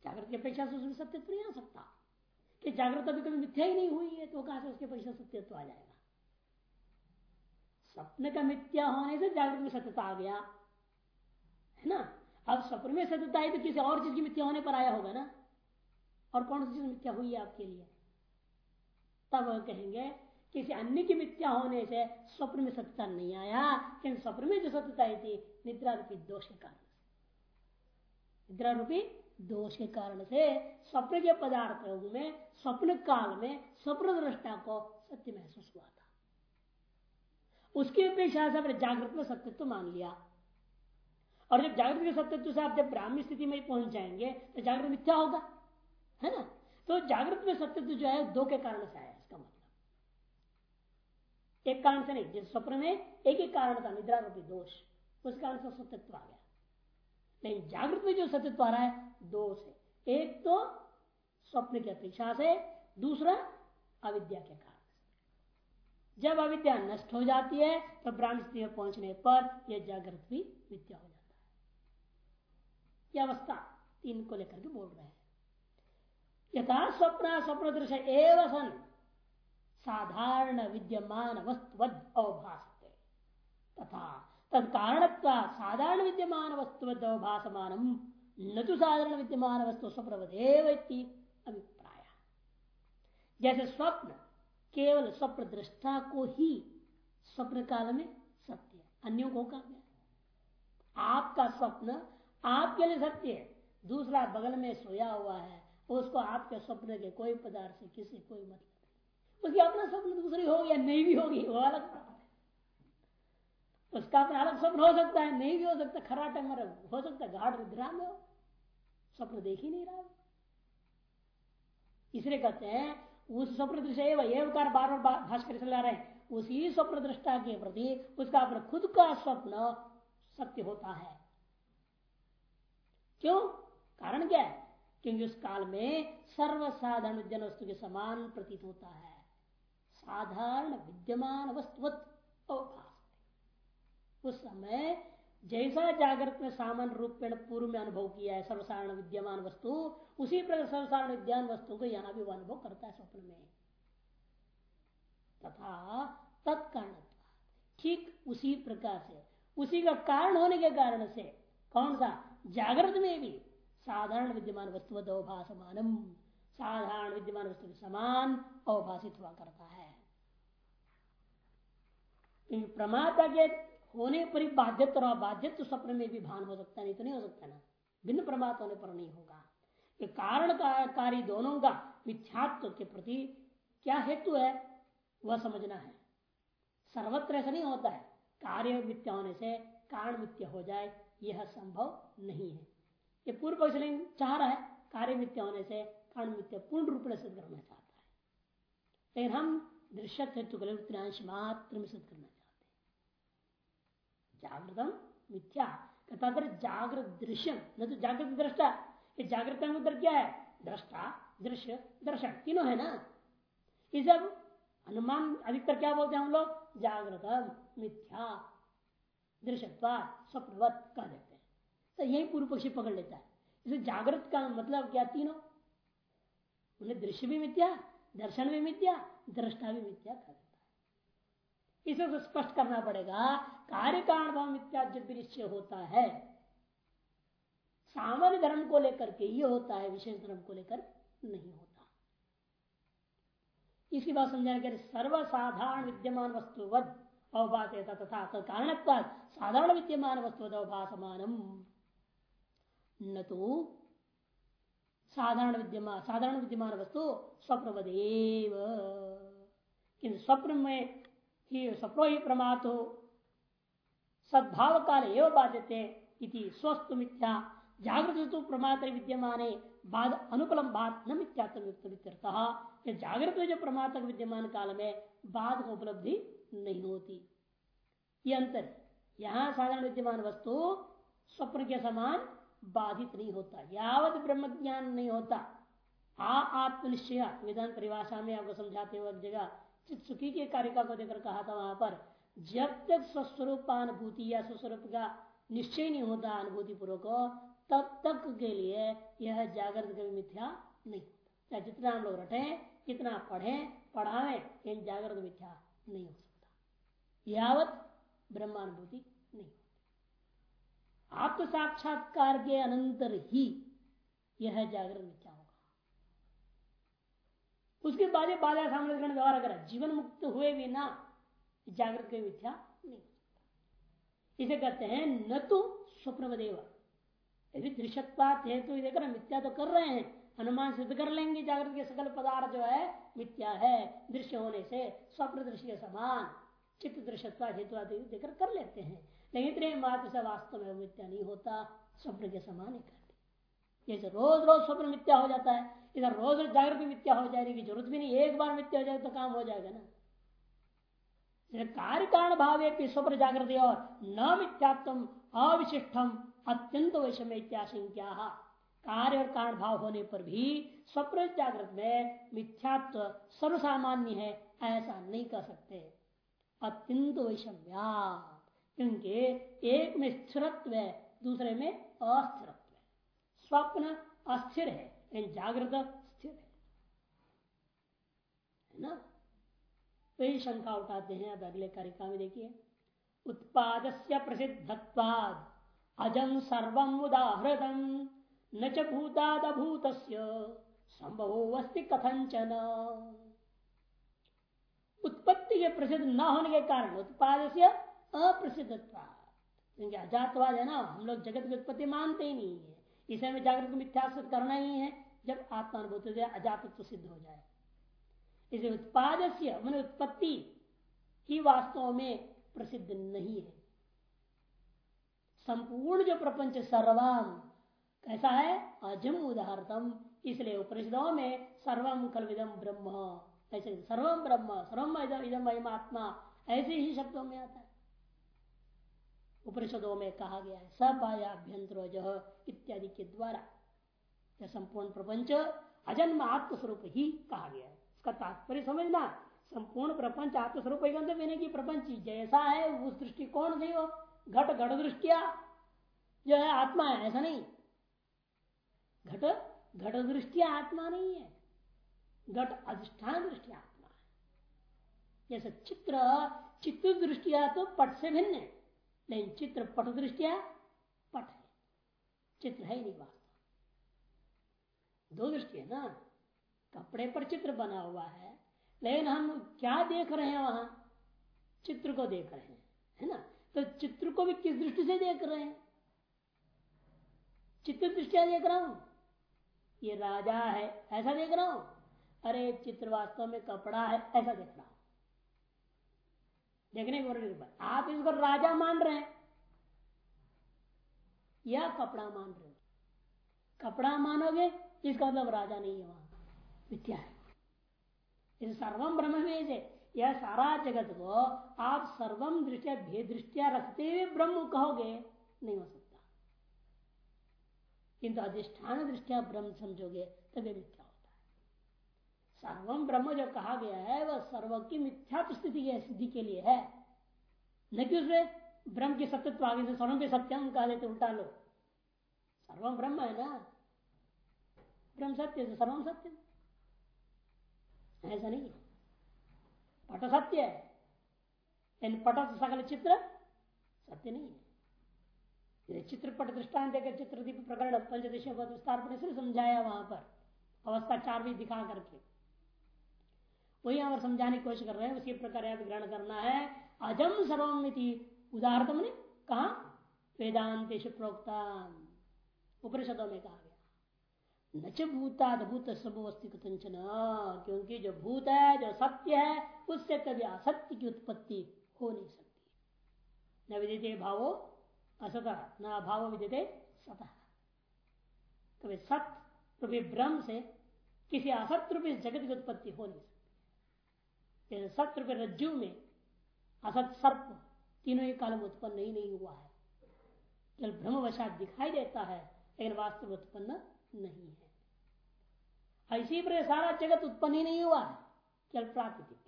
[SPEAKER 1] जागृत की अपेक्षा से उसमें सत्यत्व नहीं आ सकता। कि जागृत अभी कभी मिथ्या ही नहीं हुई है तो कहाँ से उसके अपेक्षा सत्यत्व आ जाएगा? स्वप्न का मिथ्या होने से जागृत में सत्यता आ गया। है ना? अब स्वप्न में सत्यता आई तो किसी और चीज़ की मिथ्या होने पर आया होगा ना? और कौन सी चीज़ मिथ्या हुई है आपके लिए? तब कहेंगे, किसी अन्य की मिथ्या होने से स्वप्न में सत्यता नहीं आया, क्योंकि स्वप्न में जो सत्यता आई थी, निद्रा रूपी दोष के कारण। निद्रा रूपी दोष के कारण से स्वप्न के पदार्थों में, स्वप्न काल में, स्वप्न दृष्टा को सत्य महसूस हुआ था। उसकी अपेक्षा से जागृत में सत्यत्व मान लिया। और जब जागृत के सत्यत्व से आप जब ब्राह्मी स्थिति में पहुँच जाएँगे तो जागृत मिथ्या होगा? है ना? तो जागृत में सत्यत्व जो है, दो के कारण से आया इसका मतलब। एक कारण से नहीं, जिस स्वप्न में, एक ही कारण था, निद्रा रूपी दोष। उस कारण से सत्यत्व आ गया। लेकिन जागृत में जो सत्यत्व आ रहा है दो से। एक तो स्वप्न की अपेक्षा से, दूसरा अविद्या के कारण जब अविद्या नष्ट हो जाती है तो ब्राह्मण स्थिति में पहुँचने पर यह जागृत भी विद्या हो जाता है। यह अवस्था तीन को लेकर के बोल रहे हैं। यथा स्वप्न स्वप्न दृश्य एवं सन। साधारण विद्यमान वस्तुवद अवभाषते तथा तत्कारण साधारण विद्यमान वस्तुवद अवभाषमान न तो साधारण विद्यमान वस्तु स्वप्रवदेव अभिप्राय। जैसे स्वप्न केवल स्वप्न दृष्टा को ही स्वप्न काल में सत्य अन्यों को कहा आपका स्वप्न आपके लिए सत्य है। दूसरा बगल में सोया हुआ है, उसको आपके स्वप्न के कोई पदार्थ से किसी कोई मतलब उसकी अपना स्वप्न दूसरी हो या नहीं भी होगी, वो अलग उसका अपना अलग स्वप्न हो सकता है, नहीं भी हो सकता खराटे मर हो सकता है गाढ़ निद्रा में हो। स्वप्न देख ही नहीं रहा इसलिए कहते हैं, उस स्वप्न दृश्य एवकार बार बार भाष्कर चला रहे हैं। उसी स्वप्न दृष्टा के प्रति उसका अपना खुद का स्वप्न सत्य होता है। क्यों? कारण क्या है? क्योंकि उस काल में सर्वसाधारण विद्यमान वस्तु के समान प्रतीत होता है। साधारण विद्यमान वस्तुवत उस समय जैसा जागृत में सामान्य रूप में पूर्व में अनुभव किया है, सर्वसाधारण विद्यमान वस्तु, उसी प्रकार सर्वसाधारण विद्यमान वस्तु को यहाँ भी अनुभव करता है स्वप्न में। तथा तत्कारण ठीक उसी प्रकार से, उसी का कारण होने के कारण से कौन सा? जागृत में भी साधारण विद्यमान वस्तु अवभाषमानम साधारण विद्यमान वस्तु समान अवभाषित हुआ करता है। प्रमाता के होने पर ही बाध्यत्व और अबाध्यत्व स्वप्न में भी भान हो सकता नहीं तो नहीं हो सकता ना। भिन्न प्रमात होने पर नहीं होगा। ये कारण कार्य दोनों का मिथ्यात्व के प्रति क्या हेतु है, वह समझना है। सर्वत्र ऐसा नहीं होता है। कार्य मिथ्या होने से कारण मिथ्या हो जाए, यह संभव नहीं है। ये पूर्व पक्ष चाह रहा है, कार्य मिथ्या होने से कारण मिथ्या पूर्ण रूप में सिद्ध करना चाहता है। लेकिन हम दृश्य हेतु मात्र में सिद्ध करना जागृतम मिथ्या। तथा जागृत दृश्य न तो जागृत दृष्टा। ये जागृत अंतर क्या है? दृष्टा, दृश्य दर्शक तीनों है ना? ये सब अनुमान अधिकतर क्या बोलते हैं हम लोग? जागृत मिथ्या। दृश्यत्वा स्वप्नवत कह देते हैं। तो यही पूर्व पक्षी पकड़ लेता है। इसे जागृत का मतलब क्या तीनों? उन्हें दृश्य भी मिथ्या, दर्शन भी मिथ्या, दृष्टा भी मिथ्या कर देता है। इसे तो स्पष्ट करना पड़ेगा कार्य कारण भाव मिथ्या जब भी निश्चय होता है। सामान्य धर्म को लेकर के ये होता है, विशेष धर्म को लेकर नहीं होता। इसी बात समझाने के सर्वसाधारण विद्यमान वस्तुवद अवभात तथा कारण साधारण विद्यमान वस्तु अवभासमानम। न तो साधारण विद्यमान साधारण विद्यमान वस्तु स्वप्रवदेव। किंतु स्वप्न में ही, स्वप्नो ही प्रमात हो सद्भाव काल एवं बाध्यते स्वस्थ मिथ्या जागृत प्रमात्र विद्यमान बाद अनुपलम बात न मिथ्यात्म जागृत जो प्रमातक विद्यमान काल में बाद को उपलब्धि नहीं होती। ये अंतर, यहाँ साधारण विद्यमान वस्तु स्वप्न के समान बाधित नहीं होता। यावत ब्रह्म ज्ञान नहीं होता। आ आत्मनिश्चय विधान परिभाषा में आपको समझाते हुए जगह चित सुखी के कारिका को देकर कहा था वहाँ पर जब तक स्वस्वरूपानुभूति या स्वस्वरूप का निश्चय नहीं होता अनुभूति पूर्वक तब तक के लिए यह जागृत कभी मिथ्या नहीं होता। चाहे जितना हम लोग रटे कितना पढ़े पढ़ावे इन जागृत मिथ्या नहीं हो सकता। यावत ब्रह्मानुभूति नहीं होती। आत्म साक्षात्कार के अनंतर ही यह जागृत मिथ्या होगा। उसके बाद बाधा सामने जीवन मुक्त हुए भी ना जागृत के मिथ्या नहीं इसे कहते हैं, न तो स्वप्न यदि दृश्यत्वात हेतु तो देखकर मिथ्या तो कर रहे हैं अनुमान सिद्ध कर लेंगे, जागृत के सकल पदार्थ जो है, मिथ्या है, दृश्य होने से, स्वप्न दृश्य के समान, चित्त दृश्यत्व हेतु आदि देकर कर लेते हैं। लेकिन इतने मात्र से वास्तव में मिथ्या नहीं होता, स्वप्न के समान ही करते जैसे रोज रोज स्वप्न मिथ्या हो जाता है, इधर रोज रोज जागृत मिथ्या हो जाएगी, ज़रूरत भी नहीं, एक बार मिथ्या हो जाए तो काम हो जाएगा ना। कार्य कारण भाव स्वप्न जागृति और न मिथ्यात्म अविशिष्टम अत्यंत वैषम्य इत्याशंक्या कार्य और कारण भाव होने पर भी स्वप्न जागृत में मिथ्यात्व सर्वसामान्य है, ऐसा नहीं कर सकते। अत्यंत वैषम्या, क्योंकि एक में स्थिरत्व है, दूसरे में अस्थिरत्व है। स्वप्न अस्थिर है जागृत स्थिर है ना? तो शंका उठाते हैं अब अगले कारिका में देखिए। उत्पाद से प्रसिद्धत्वाद अजम सर्व उदाहृतम, न च भूतादभूत संभव अस्ति कथंचन उत्पत्ति के प्रसिद्ध न होने के कारण उत्पाद से अप्रसिद्धत्वाद क्योंकि अजातवाद है ना, हम लोग जगत की उत्पत्ति मानते ही नहीं है। इसे हमें जागृत मिथ्या करना ही है, जब आत्मानुभूति अजातत्व सिद्ध हो जाए। इसे उत्पाद से उत्पत्ति ही वास्तव में प्रसिद्ध नहीं है। संपूर्ण जो प्रपंच सर्वम, कैसा है? अजम उदाहरतम। इसलिए उपनिषदों में सर्वम कलविदम ब्रह्म। ऐसे सर्वम ब्रह्म, सर्वम इदम आत्मा, ऐसे ही शब्दों में आता है। उपनिषदों में कहा गया है सब आयाभ्यंतर इत्यादि के द्वारा। यह संपूर्ण प्रपंच अजन्म आत्मस्वरूप ही कहा गया है। इसका तात्पर्य समझना। संपूर्ण प्रपंच आत्मस्वरूप मैंने की प्रपंच जैसा है, उस दृष्टिकोण से वो घट घट दृष्टिया जो है आत्मा है, ऐसा नहीं। घट घट दृष्टिया आत्मा नहीं है। घट अधिष्ठान दृष्टि आत्मा है। जैसे चित्र चित्र दृष्टिया तो पट से भिन्न है, लेकिन चित्र पट दृष्टिया पट है। चित्र है ही नहीं वास्तव। दो दृष्टि है ना। कपड़े पर चित्र बना हुआ है, लेकिन हम क्या देख रहे हैं वहाँ? चित्र को देख रहे हैं, है ना? तो चित्र को भी किस दृष्टि से देख रहे हैं? चित्र दृष्टिया देख रहा हूँ। ये राजा है, ऐसा देख रहा हूँ? अरे, चित्र वास्तव में कपड़ा है, ऐसा देख रहा हूँ। देखने के आप इसको राजा मान रहे हैं या कपड़ा मान रहे हो? कपड़ा मानोगे, इसका मतलब राजा नहीं है वहाँ। मिथ्या है। इस सर्वम ब्रह्म से यह सारा जगत को आप सर्वम दृष्टिया भेद दृष्टिया रखते हुए ब्रह्म कहोगे, नहीं हो सकता। किंतु अधिष्ठान दृष्टिया ब्रह्म समझोगे, तभी मिथ्या होता है। सर्वम ब्रह्म जो कहा गया है, वह सर्व की मिथ्या स्थिति की सिद्धि के लिए है। न कि उसमें ब्रह्म की सत्यत्व आगे से सर्वम के सत्यम कह देते, उल्टा लो। सर्वम ब्रह्म है ना। ब्रह्म सत्य से सर्वम सत्यम ऐसा नहीं पट सत्य है। पट सकल चित्र सत्य नहीं है। चित्रपट दृष्टांत देकर चित्रदीप प्रकरण पंचदेशों विस्तार पर समझाया वहाँ पर। अवस्था चार भी दिखा करके। वही हम समझाने की कोशिश कर रहे हैं, उसी प्रकार ग्रहण करना है। अजम सर्वमिति उदाहरण ने कहा वेदांत प्रोक्ता उपनिषदों में कहा न च भूताद भूत सबस्ति क्योंकि जो भूत है, जो सत्य है, उससे कभी असत्य की उत्पत्ति हो नहीं सकती। न विदिते भावो असत, न भाव विदिते सतः। कभी सत्य रूपी ब्रह्म से किसी असत रूपी जगत की उत्पत्ति हो नहीं सकती। जैसे सत्य रूपी रज्जु में असत सर्प तीनों ही काल में उत्पन्न ही नहीं हुआ है। केवल ब्रह्मवशात दिखाई देता है, लेकिन वास्तव उत्पन्न नहीं है। ऐसी पर सारा जगत उत्पन्न ही नहीं हुआ है। केवल प्राकृतिक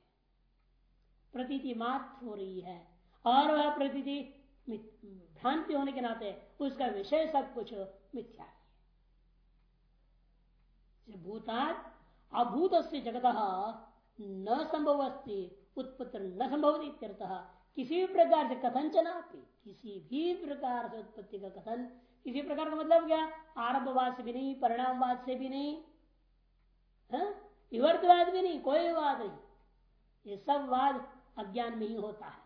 [SPEAKER 1] प्रतीति मात्र हो रही है। और वह प्रतीति भ्रांति होने के नाते उसका विषय सब कुछ मिथ्या है अभूत से जगत न संभव उत्पत्ति न संभव किसी भी प्रकार से कथन चना किसी भी प्रकार से उत्पत्ति का कथन, किसी प्रकार का मतलब क्या? आरंभवाद से भी नहीं, परिणामवाद से भी नहीं? विवर्तवाद भी नहीं, कोई वाद नहीं। ये सब वाद अज्ञान में ही होता है।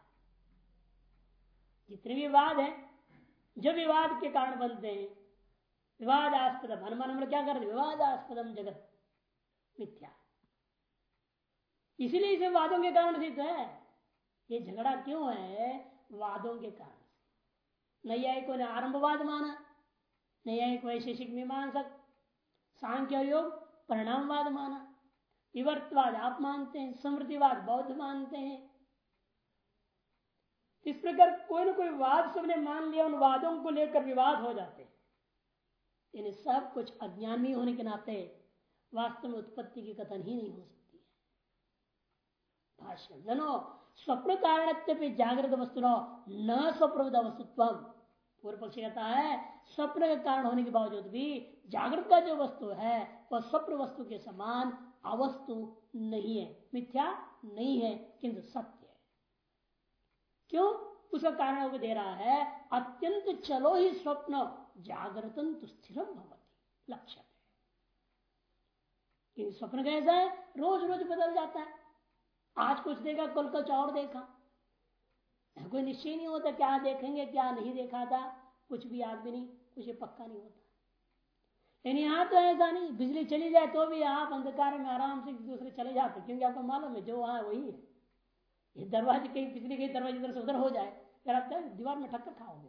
[SPEAKER 1] जितने भी वाद है, जो विवाद के कारण बनते हैं विवादास्पद हनुमान क्या करते विवादास्पदम जगत, मिथ्या। इसीलिए इसे वादों के कारण सिद्ध है। ये झगड़ा क्यों है? वादों के कारण नैयायिकों ने आरंभवाद माना नैयायिक वैशेषिक मीमांसक सांख्य योग परिणामवाद माना विवर्तवाद आप मानते हैं, समृद्धिवाद बौद्ध मानते हैं। इस प्रकार कोई ना कोई वाद सबने मान लिया, उन वादों को लेकर विवाद हो जाते हैं। यानी सब कुछ अज्ञानी होने के नाते वास्तव में उत्पत्ति की कथन ही नहीं हो सकती है। भाष्य स्वप्न कारण जागृत वस्तु न स्वप्रवृत वस्तुत्व पूर्व पक्ष कहता है स्वप्न के कारण होने के बावजूद भी जागृत का जो वस्तु है, वह स्वप्न वस्तु के समान अवस्तु नहीं है। मिथ्या नहीं है, किंतु सत्य है। क्यों? उसका कारण वो दे रहा है, अत्यंत चलो ही स्वप्न जागृतन तो स्थिर लक्ष्य स्वप्न कैसा है? रोज रोज बदल जाता है। आज कुछ देखा, कल कुछ और देखा। कोई निश्चय नहीं होता क्या देखेंगे, क्या नहीं देखा था। कुछ भी याद भी नहीं, कुछ पक्का नहीं होता। लेकिन यहाँ तो ऐसा नहीं, बिजली चली जाए तो भी आप अंधकार में आराम से दूसरे चले जाते क्योंकि आपको मालूम है, जो वहाँ वही है। ये दरवाजे कहीं बिजली कहीं दरवाजे इधर से उधर हो जाए, फिर आप दीवार में ठक्कर खाओगे।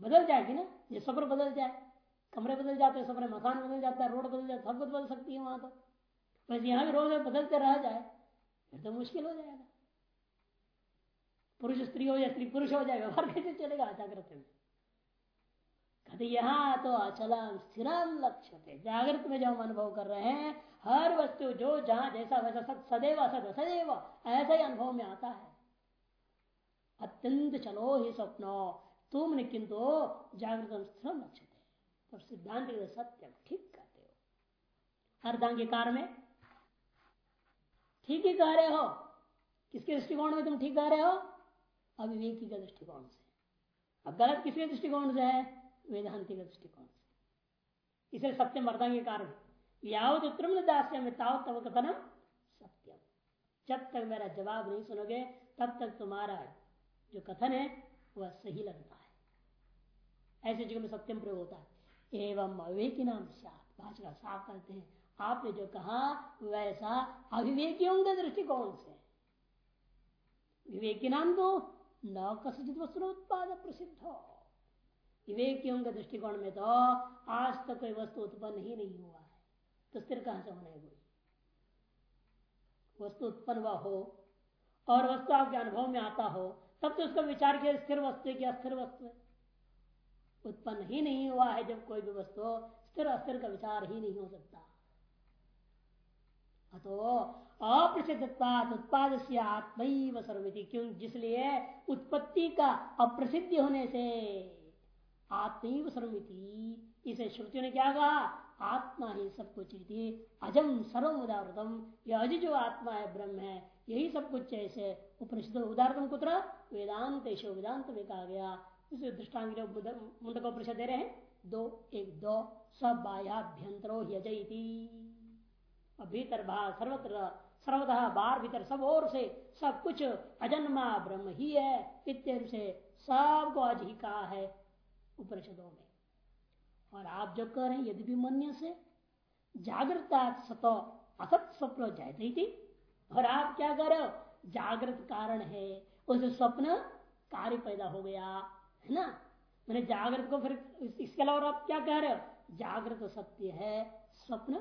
[SPEAKER 1] बदल जाएगी ना, ये सफ़र बदल जाए। कमरे बदल जाते हैं सफ़र मकान बदल जाता है, रोड बदल जाता है, सब बदल सकती है वहाँ तो। बस यहाँ भी रोज बदलते रह जाए, फिर तो मुश्किल हो जाएगा। पुरुष स्त्री हो या स्त्री पुरुष हो जाए व्यवहार कैसे चलेगा? जागृत में कहते, यहाँ तो अचलम स्थिर लक्ष्य जागृत में जो हम अनुभव कर रहे हैं, हर वस्तु जो जहाँ जैसा वैसा सद सदैव सद सदैव ऐसा ही अनुभव में आता है। अत्यंत चलो ही स्वप्नो। तुमने किंतु जागृत स्थिर लक्ष्य थे। तो सिद्धांत सत्य ठीक कहते हो। अर्धांगिकार में ठीक ही कह रहे हो? किसके दृष्टिकोण में तुम ठीक कह रहे हो? अविवेकी के दृष्टिकोण से। अब गलत किसके दृष्टिकोण से है? वेदांति के दृष्टिकोण से। इसलिए सत्यम अर्धांगिकार में यावत उत्तरम दास्य में तावत तव कथनम सत्यम। जब तक मेरा जवाब नहीं सुनोगे, तब तक तुम्हारा जो कथन है, वह सही लगता है। ऐसे जगह में सत्यम प्रयोग होता है। एवं अविवेकी नाम भाषा साफ़ करते हैं। आपने जो कहा, वैसा अविवेकियों के दृष्टिकोण से। विवेकी नाम तो न कसित वस्तु उत्पाद प्रसिद्ध हो विवेकियों के दृष्टिकोण में तो आज तक कोई वस्तु उत्पन्न ही नहीं हुआ है। तो स्थिर कहाँ से होना है कोई? वस्तु उत्पन्न हुआ हो और वस्तु आपके अनुभव में आता हो, तब तो उसका विचार किया स्थिर वस्तु कि अस्थिर वस्तु है। उत्पन्न ही नहीं हुआ है जब कोई भी वस्तु स्थिर अस्थिर का विचार ही नहीं हो सकता। अतो अप्रसिद्धत्वाद उत्पाद से आत्म सर्वति क्यों? जिसलिए उत्पत्ति का अप्रसिद्धि होने से आत्म सर्वमिति। इसे श्रुतियों ने क्या कहा? आत्मा ही सब कुछ अजम सर्व उदाहृतम। यह अज जो आत्मा है, ब्रह्म है। यही सब कुछ ऐसे उपनिषद उदाहरण कुत्र? वेदांत वेदांत में कहा गया। इसे दृष्टांग मुंडक उपनिषद दे रहे हैं। दो, एक, दो। सब बाह्याभ्यंतरो भीतर बाहर सर्वत्र सर्वतः बाहर भीतर सब ओर से सब कुछ अजन्मा ब्रह्म ही है इत्यादि से सबको आज ही कहा है उपनिषदों में। और आप जो कह रहे हैं, यदि भी मन्य से जागृता सतो, असत स्वप्न जायते थी और आप क्या कर रहे हो? जागृत कारण है, उस स्वप्न कार्य पैदा हो गया, है ना? मैंने जागृत को फिर इसके अलावा आप क्या कह रहे हो? जागृत सत्य है, स्वप्न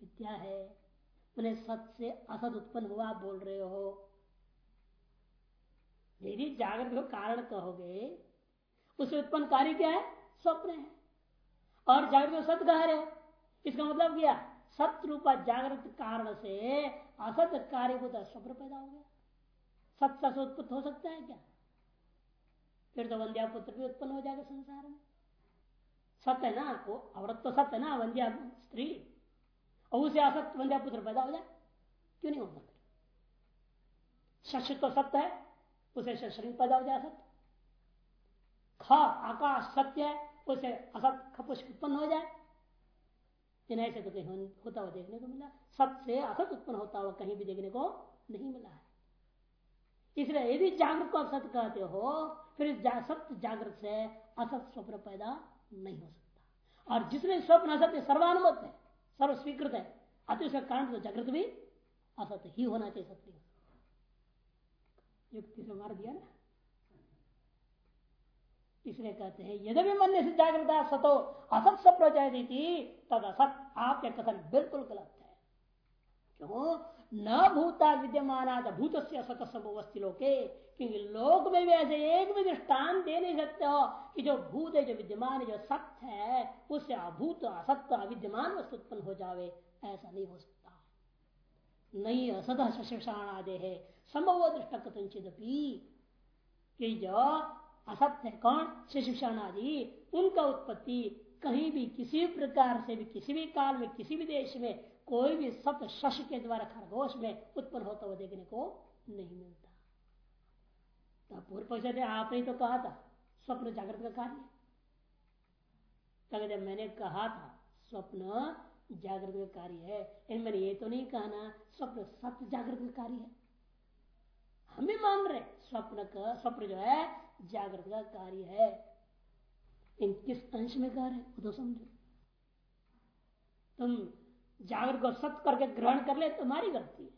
[SPEAKER 1] विद्या है। मैंने सत से असत उत्पन्न हुआ बोल रहे हो। यदि जागृत को कारण कहोगे। उससे उत्पन्न कार्य क्या है? स्वप्न है। और जागृत सत कह रहे इसका मतलब क्या? सत रूपा जागृत कारण से असत कार्य को स्वप्न पैदा हो गया। सत्य से उत्पन्न हो सकता है क्या? फिर तो वंद्या पुत्र भी उत्पन्न हो जाएगा संसार में। सत्य ना वो औरत तो सत्य है ना वंद्या स्त्री। और उसे असत वंद्या पुत्र पैदा हो जाए। क्यों नहीं होता शश तो सत्य है उसे शरीर पैदा हो जाए असत ख आकाश सत्य है उसे असत खपुष उत्पन्न हो जाए। ऐसे तो कहीं होता हुआ देखने को मिला। सत्य असत उत्पन्न होता हुआ कहीं भी देखने को नहीं मिला है। इसलिए यदि जागृत को असत कहते हो फिर जा, सत्य जागृत से असत स्वप्न पैदा नहीं हो सकता। और जिसने स्वप्न असत्य सर्वानुमत है सर्व स्वीकृत है। अति उसका कारण तो जागृत भी असत्य, ही होना चाहिए सत्य। युक्ति से मार दिया ना। इसलिए कहते हैं, यदि भी मन से जागृता सतो असत सब जाए तद असत आपके कथन बिल्कुल गलत है। क्यों न भूता विद्यमान भूत से असत समूह लोके क्योंकि लोक में भी ऐसे एक भी दृष्टान दे नहीं सकते हो कि जो भूत है, जो विद्यमान है, जो सत्य है, उससे अभूत, असत्य, अविद्यमान वस्तु उत्पन्न हो जावे, ऐसा नहीं हो सकता। नहीं, असत शिक्षाण आदि है। संभव दृष्टा कथित कि जो असत्य है, कौन? शिक्षाण आदि उनका उत्पत्ति कहीं भी, किसी प्रकार से भी, किसी भी काल में, किसी भी देश में कोई भी सत्य शश के द्वारा खरगोश में उत्पन्न होता हुआ देखने को नहीं मिलता। तो पूर्व पक्ष आपने तो कहा था, स्वप्न जागृत का कार्य कहते मैंने कहा था, स्वप्न जागृत का कार्य है मैंने ये तो नहीं कहना स्वप्न सत्य जागृत का कार्य है। हम भी मान रहे स्वप्न का, स्वप्न जो है, जागृत का कार्य है। इन किस अंश में कह रहे वो तो समझो। तुम जागृत को सत्य करके ग्रहण कर ले, तुम्हारी गलती है।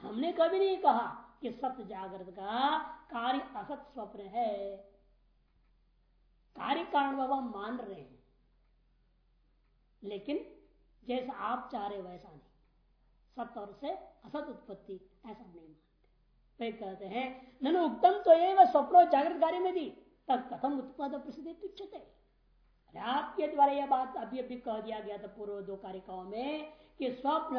[SPEAKER 1] हमने कभी नहीं कहा कि सत्य जागृत का कार्य असत स्वप्न है। कार्य कारण बाबा मान रहे हैं। लेकिन जैसा आप चाह रहे वैसा नहीं। सत्य और से असत उत्पत्ति, ऐसा नहीं मानते। कहते हैं, ननु उत्तम तो ये स्वप्नो जागृत कार्य में दी तब कथम उत्पाद प्रसिद्ध तुच्छते। आपके द्वारा यह बात अभी अभी कह दिया गया था पूर्व दो कारिकाओं में कि स्वप्न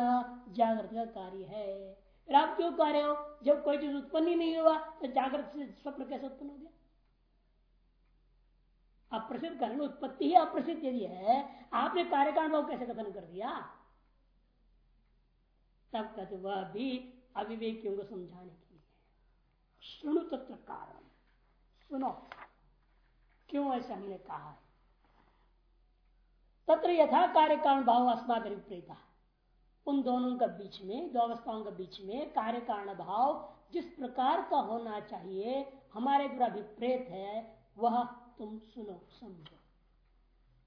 [SPEAKER 1] जागृत का कार्य है। फिर आप क्यों कह रहे हो? जब कोई चीज़ उत्पन्न ही नहीं हुआ तो जागृत से स्वप्न कैसे उत्पन्न हो गया? अप्रसिद्ध कारण उत्पत्ति ही अप्रसिद्ध यदि है, आपने कार्यकाल भाव कैसे कथन कर दिया? तब कहते, वह भी अविवेकियों को समझाने के लिए। सुनो तत्व कारण। सुनो, क्यों ऐसे हमने कहा है? तत्र यथा कार्य कारण भाव अस्माद विपरीता। उन दोनों के बीच में, दो अवस्थाओं के बीच में कार्य कारण भाव जिस प्रकार का होना चाहिए, हमारे द्वारा विपरीत है, वह तुम सुनो, समझो।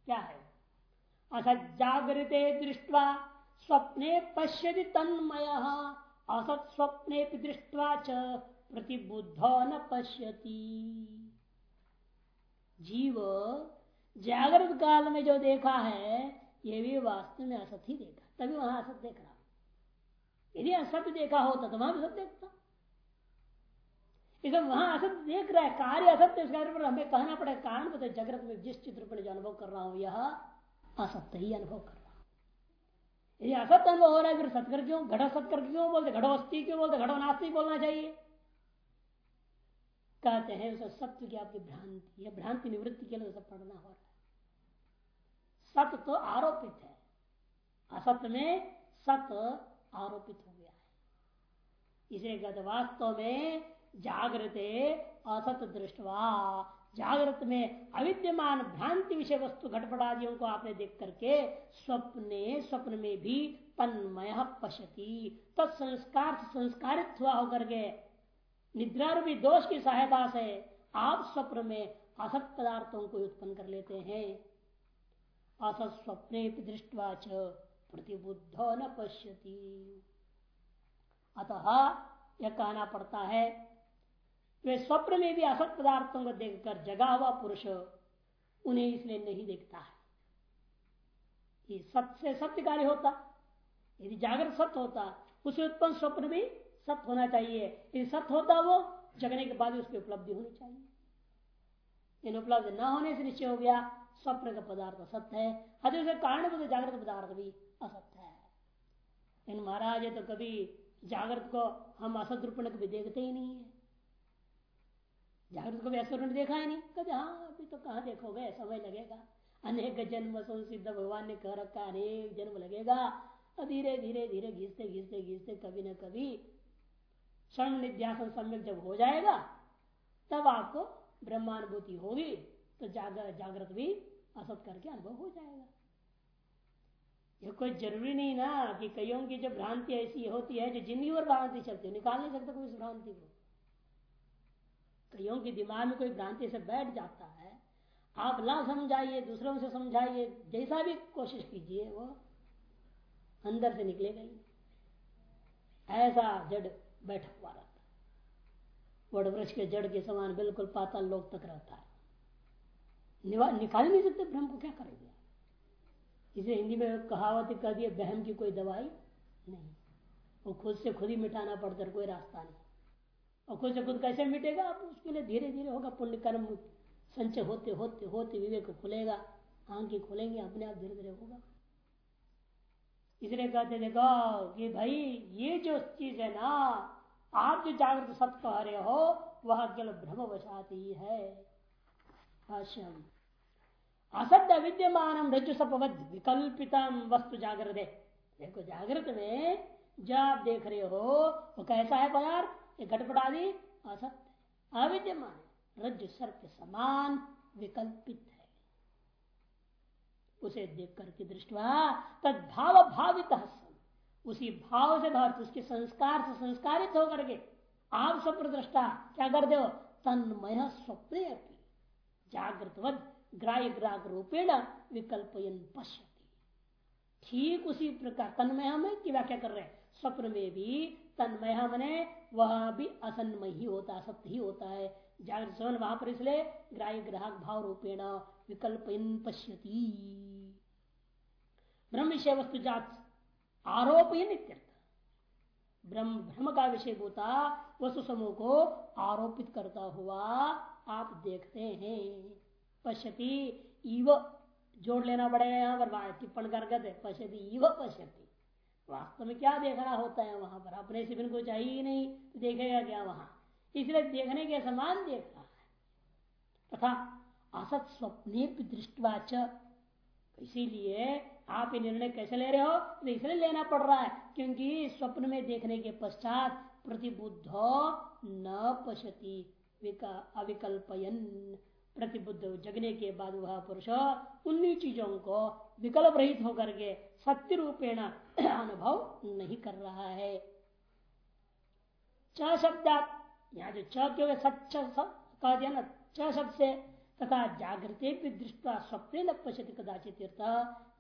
[SPEAKER 1] क्या है? असत जागृते दृष्टवा स्वप्ने पश्यति तन्मय, असत स्वप्ने दृष्टवा च प्रतिबुद्ध न पश्यति। जीव जागृत काल में जो देखा है, ये भी वास्तव में असत ही देखा। तभी वहाँ असत देख रहा। यदि असत्य देखा होता तो वहाँ भी सत्य देखता। इसलिए वहाँ असत देख रहा है, कार्य असत्य इस कार्य पर हमें कहना पड़ेगा कारण बता जगत में जिस चित्र पर जो अनुभव कर रहा हूँ, यह असत्य ही अनुभव कर रहा हूँ। यदि असत्य अनुभव हो रहा है फिर सत्कर क्यों घड़ा सत्कर क्यों बोलते घड़ो अस्थि क्यों बोलते घड़ो नास्ती बोलना चाहिए। कहते हैं, उसे सत्य की आपकी भ्रांति है भ्रांति निवृत्ति के लिए सब पढ़ना हो रहा है। सत्य तो आरोपित है। असत में सत आरोपित हो गया है। इसे कहते वास्तव में जागृत असत दृष्टवा। जागृत में अविद्यमान भ्रांति विषय वस्तु घटपटादियों को आपने देख करके स्वप्ने, स्वप्न में भी तन्मय पशति तत्संस्कार, संस्कारित हुआ होकर के निद्रा रूपी दोष की सहायता से आप स्वप्न में असत पदार्थों को उत्पन्न कर लेते हैं। असत स्वप्ने दृष्टवा प्रतिबुद्ध न पश्यति। अतः यह कहना पड़ता है, वे स्वप्न में भी असत पदार्थों को देखकर जगा हुआ पुरुष उन्हें इसलिए नहीं देखता है। ये सत्य से सत्य कार्य होता, यदि जागृत सत्य होता, उसे उत्पन्न स्वप्न भी सत्य होना चाहिए। यदि सत्य होता वो, जगने के बाद उसकी उपलब्धि होनी चाहिए। इन उपलब्ध न होने से निश्चय हो गया स्वप्न का पदार्थ असत्य है। अति उसे कारण तो जागृत पदार्थ भी असत्य है। इन महाराज तो कभी जागृत को हम असत रूप में कभी देखते ही नहीं है। जागृत को भी असत रूप देखा ही नहीं। कभी हाँ अभी तो कहा देखोगे? समय लगेगा। अनेक जन्म सिद्ध भगवान ने कह रखा, अनेक जन्म लगेगा। धीरे धीरे धीरे घिसते घिसते घिसते कभी न कभी क्षण निध्यासन सम्यक जब हो जाएगा, तब आपको ब्रह्मानुभूति होगी। तो जागर जागृत भी असत करके अनुभव हो जाएगा। ये कोई ज़रूरी नहीं ना कि कईयों की जो भ्रांति ऐसी होती है जो ज़िंदगी भर भ्रांति चलती है, निकाल नहीं सकता कोई इस भ्रांति को। कईयों के दिमाग में कोई भ्रांति से बैठ जाता है, आप ना समझाइए, दूसरों से समझाइए, जैसा भी कोशिश कीजिए, वो अंदर से निकलेगा ही। ऐसा जड़ बैठा हुआ रहता वट वृक्ष के जड़ के समान बिल्कुल पाताल लोक तक रहता है। निकाल नहीं सकते भ्रम को क्या करेंगे इसे हिंदी में कहावत कह दिए बहम की कोई दवाई नहीं। वो खुद से खुद ही मिटाना पड़ता कोई रास्ता नहीं। और खुद से खुद कैसे मिटेगा आप? उसके लिए धीरे धीरे होगा पुण्य कर्म संचय होते होते होते विवेक खुलेगा, आँखें खुलेंगे, अपने आप धीरे धीरे होगा। इसलिए कहते देखो कि भाई, ये जो चीज़ है ना, आप जो जागृत सत्य कह रहे हो, वह केवल भ्रम वशात ही। है असत्य विद्यमान रज्जु सपवद विकल्पित वस्तु जागृत देखो जागृत में जो आप देख रहे हो, वो कैसा है पदार्थ ये घटपट आदि असत्य अविद्यमान रज्जु सर्प समान विकल्पित है। उसे देख करके दृष्टवा तद भाव भावित उसी भाव से भावित उसके संस्कार से संस्कारित होकर के आप स्वप्न दृष्टा, क्या कर दो तन्मय स्वप्न जागृतवद ग्राह्य ग्राहक रूपेण विकल्पयन पश्यति। ठीक उसी प्रकार, तन्मय में की व्याख्या कर रहे हैं? स्वप्न में भी, तन्मय मने वह भी असन्मय ही होता है सत्य ही होता है। जागृत स्वयं वहाँ पर इसलिए ग्राह्य ग्राहक भाव रूपेण विकल्पयन पश्यति। ब्रह्म विषय वस्तु जात, आरोपयन ब्रह्म ब्रह्म का विषय होता, वस्तु समूह को आरोपित करता हुआ आप देखते हैं। पश्यति इव, जोड़ लेना पड़ेगा यहाँ पर टिप्पण कर पश्यति इव, पश्यति। वास्तव में क्या देखना होता है वहाँ पर? अपने से बिल्कुल चाहिए ही नहीं तो देखेगा क्या वहाँ? इसलिए देखने के समान देख रहा है। तथा असत स्वप्ने दृष्टवाच इसीलिए आप ये निर्णय कैसे ले रहे हो? तो इसलिए लेना पड़ रहा है, क्योंकि स्वप्न में देखने के पश्चात प्रतिबुद्ध न पशति अविकल्पयन। प्रतिबुद्ध जगने के बाद वह पुरुष उन्हीं चीज़ों को विकल्प रहित होकर के सत्य रूपेण अनुभव नहीं कर रहा है। च शब्द यहाँ जो च क्यों सच कह दिया ना, च शब्द से तथा जागृति भी दृष्टा स्वप्न न पश्यति कदाचित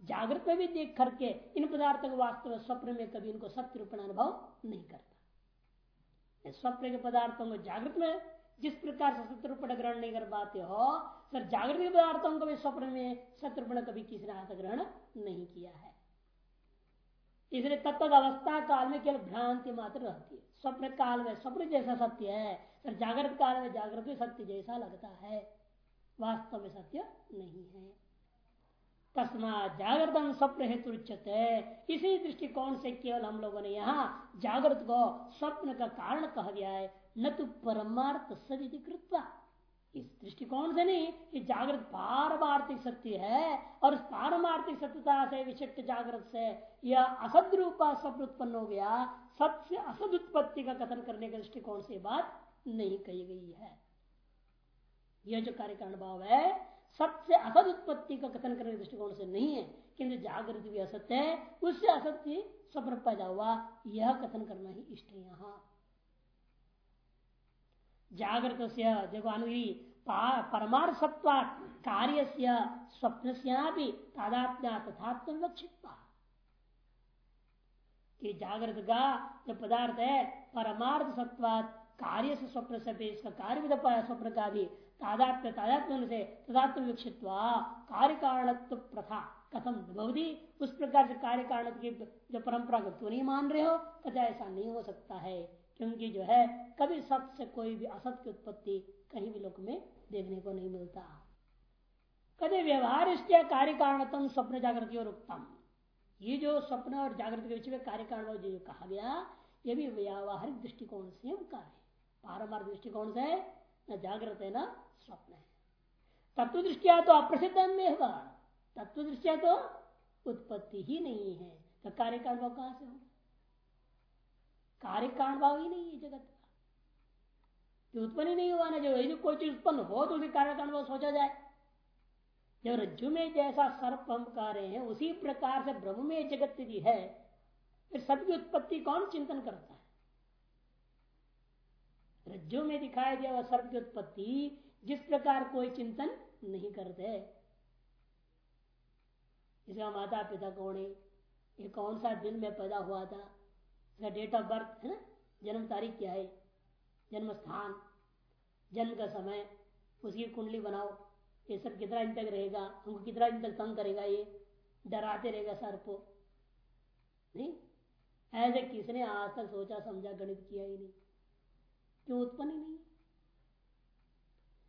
[SPEAKER 1] जागृत में भी देख करके इन पदार्थों को वास्तव में स्वप्न में कभी इनको सत्य रूप अनुभव नहीं करता। स्वप्न के पदार्थों को जागृत में जिस प्रकार से सत्य ग्रहण नहीं कर पाते हो, सर जागृत पदार्थों को भी स्वप्न में सत्य कभी किसी ने हाथ ग्रहण नहीं किया है। इसलिए तत्व अवस्था काल में केवल भ्रांति मात्र रहती है। स्वप्न काल में स्वप्न जैसा सत्य है, सर जागृत काल में जागृत भी सत्य जैसा लगता है। वास्तव में सत्य नहीं है। तस्मा जागृतम स्वप्न हेतु इसी दृष्टिकोण से केवल हम लोगों ने यहाँ जागृत को स्वप्न का कारण कहा गया है। न तो परमार्थ सदिति कृत्वा। इस दृष्टिकोण से नहीं कि जागृत पारमार्थिक सत्य है, और उस पारमार्थिक सत्यता से, विशिष्ट जागृत से, यह असद रूपा स्वप्न उत्पन्न हो गया। सत्य असद उत्पत्ति का कथन करने के दृष्टिकोण से बात नहीं कही गई है। यह जो कार्य कारण भाव है सबसे असद उत्पत्ति का कथन करने के दृष्टिकोण से नहीं है, किंतु जागृत भी असत्य है, उससे असत्य स्वप्न पैदा हुआ। यह कथन करना ही इष्ट यहाँ। जागृत से देखो अनुगी परमार्थ सत्व कार्य से स्वप्न से तादात्म्या तथा कि जागृत का जो पदार्थ है परमार्थ सत्वात कार्य से स्वप्न से इसका कार्य स्वप्न का भी तादात्म्य तादात्म्य से तदात्म विक्षित कार्य कारणत्व प्रथा कथम भवती? उस प्रकार से कार्य कारण की जो परंपरा को क्यों नहीं मान रहे हो कदा ऐसा नहीं हो सकता है। क्योंकि जो है, कभी सत्य से कोई भी असत की उत्पत्ति कहीं भी लोक में देखने को नहीं मिलता। कभी व्यवहार कार्य कारणतम स्वप्न जागृति और उत्तम। ये जो स्वप्न और जागृत के बीच में कार्य कारण जो कहा गया, ये भी व्यावहारिक दृष्टिकोण से हम कार्य पारमार्थ दृष्टिकोण से न जागृत है, न स्वप्न है। तत्व दृष्टिया तो अप्रसिद्ध में तत्व दृष्टिया तो उत्पत्ति ही नहीं है। तो कार्य कारण कहाँ से होगा? कार्य कारण भाव ही नहीं है जगत का। उत्पन्न ही नहीं हुआ ना, जो यदि कोई चीज़ उत्पन्न हो तो उसे कार्य कारण भाव सोचा जाए। जब रज्जु में जैसा सर्प हम कह रहे हैं, उसी प्रकार से ब्रह्म में जगत यदि है, फिर सबकी उत्पत्ति कौन चिंतन करता है? रज्जु में दिखाई दिया वह सर्प की उत्पत्ति जिस प्रकार कोई चिंतन नहीं करते। इसका माता पिता कौन है? ये कौन सा दिन में पैदा हुआ था? इसका डेट ऑफ़ बर्थ है ना? जन्म तारीख क्या है? जन्म स्थान जन्म का समय, उसकी कुंडली बनाओ। ये सब कितना दिन तक रहेगा? हमको कितना दिन तक तंग करेगा ये? डराते रहेगा सर को। नहीं? ऐसे किसने आज तक सोचा, समझा, गणित किया ही नहीं? क्यों उत्पन्न ही नहीं?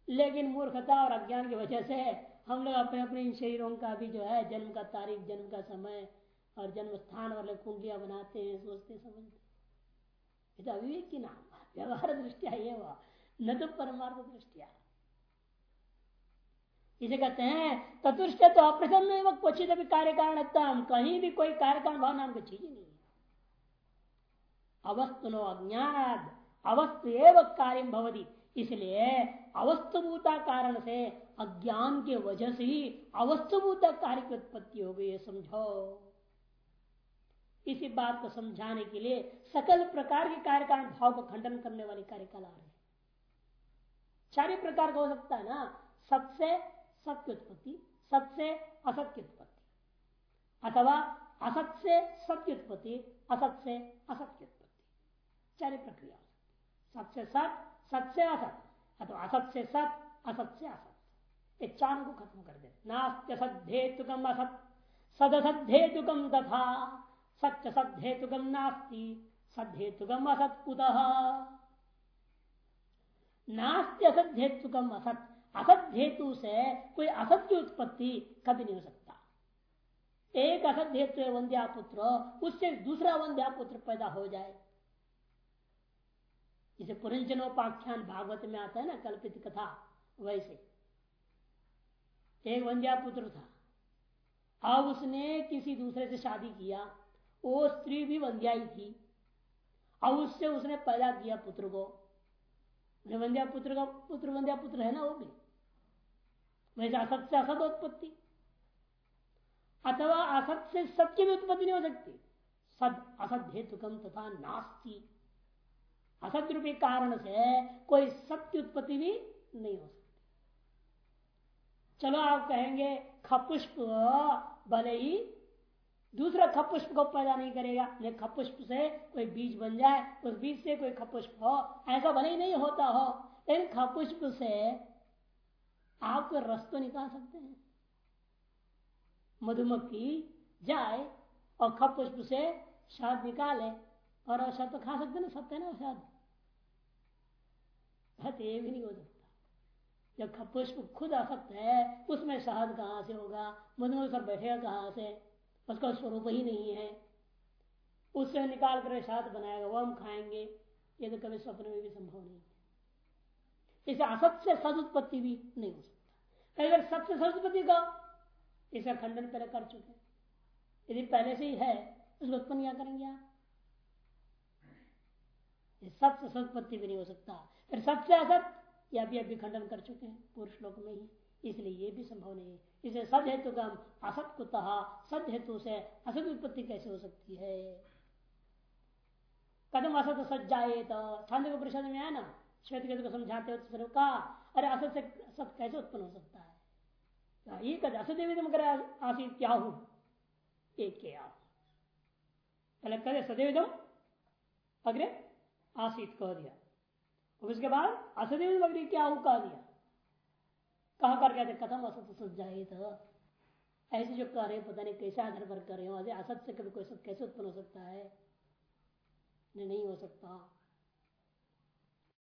[SPEAKER 1] लेकिन मूर्खता और अज्ञान की वजह से हम लोग अपने अपने इन शरीरों का भी जो है, जन्म का तारीख, जन्म का समय और जन्म स्थान वाले कुंडलियाँ बनाते हैं, सोचते समझते। ये तो अविवेक की नाम। व्यवहार दृष्टिया ये हुआ। न तो परमार्थ दृष्टिया। इसे कहते हैं ततुष्ट तो अप्रसन्न क्वचित भी कार्य कारण कहीं भी कोई कार्य कारण भाव नाम की चीज़ नहीं है। अवस्तु नो अज्ञान अवस्तु एवं कार्य भवती। इसलिए अवस्तुभूता कारण से अज्ञान के वजह से ही अवस्तुभूता कार्य की उत्पत्ति हो गई समझो। इसी बात को समझाने के लिए सकल प्रकार के कार्य कारण भाव को खंडन करने वाली कार्य कला रहे चार प्रकार का हो सकता है ना? सबसे सत्य उत्पत्ति सत से असत उत्पत्ति अथवा असत से सत्य उत्पत्ति असत से असत की उत्पत्ति चार प्रक्रिया सत से सत सत से असत, अथवा असत से सत असत से असत। ये चार को खत्म कर दे। नास्त्य सद्धेतुकम असत, सदसद्धेतुकम तथा सत्य सद्धेतुकम नास्ती। सद्धेतुकम असत कुतः? नास्त्य असद्धेतुकम असत। असत हेतु से कोई असत की उत्पत्ति कभी नहीं हो सकता। एक असत हेतु है पुत्र उससे दूसरा वंद्या पुत्र पैदा हो जाए। इसे पुरंजनोपाख्यान भागवत में आता है ना कल्पित कथा, वैसे। एक वंद्या पुत्र था। अब उसने किसी दूसरे से शादी किया। वो स्त्री भी वंध्या ही थी। अब उससे उसने पैदा किया पुत्र को। वंध्या पुत्र का पुत्र, वंध्या पुत्र है ना वो भी? वैसे असत से असत उत्पत्ति। अथवा असत से सत्य भी उत्पत्ति नहीं हो सकती। सद असत हेतुकम तथा नास्ती। असत रूपी कारण से कोई सत्य उत्पत्ति भी नहीं हो सकती। चलो आप कहेंगे, खपुष्प, भले ही दूसरा खपुष्प को पैदा नहीं करेगा। खपुष्प से कोई बीज बन जाए, उस बीज से कोई खपुष्प हो, ऐसा भले ही नहीं होता हो, लेकिन खपुष्प से आप रस तो निकाल सकते हैं। मधुमक्खी जाए और खप पुष्प से शहद निकाले, और शहद तो खा सकते ना, सत्य ना शहद? ये भी नहीं हो सकता। जब खपुष्प खुद असक्त है, उसमें शहद कहाँ से होगा? मधुमक्खी बैठेगा कहाँ से? उसका स्वरूप ही नहीं है। उससे निकाल कर साथ बनाएगा वो हम खाएँगे। ये तो कभी स्वप्न में भी संभव नहीं है। इसे असत से सदुत्पत्ति भी नहीं हो सकता। अगर सत्य सदुत्पत्ति का इसका खंडन पहले कर चुके यदि पहले से ही है, उसको उत्पन्न क्या करेंगे आप? सत्य सदुत्पत्ति भी नहीं हो सकता। फिर सत्य असत यह भी अभी खंडन कर चुके हैं, पूर्व श्लोक में ही। इसलिए ये भी संभव नहीं है। इसे सद हेतु का असत कुतः सद हेतु से असत उत्पत्ति कैसे हो सकती है? कदम असत सज जाए तो छांद परिषद में है ना? श्वेत केतु को समझाते हो तो कहा, अरे असत से सत कैसे उत्पन्न हो सकता है? ये कद असदेविदम कर आसित, क्या हूँ? एक के आप पहले कदे सदैविदम अग्रे आसित कह दिया। उसके बाद असदेव अग्रे क्या हूँ कह दिया। कहा कर कहते कथम असत तो ऐसे जो कर रहे पता नहीं कैसे आधार पर कर रहे हो असत से कभी कोई कैसे उत्पन्न हो सकता है? नहीं हो सकता।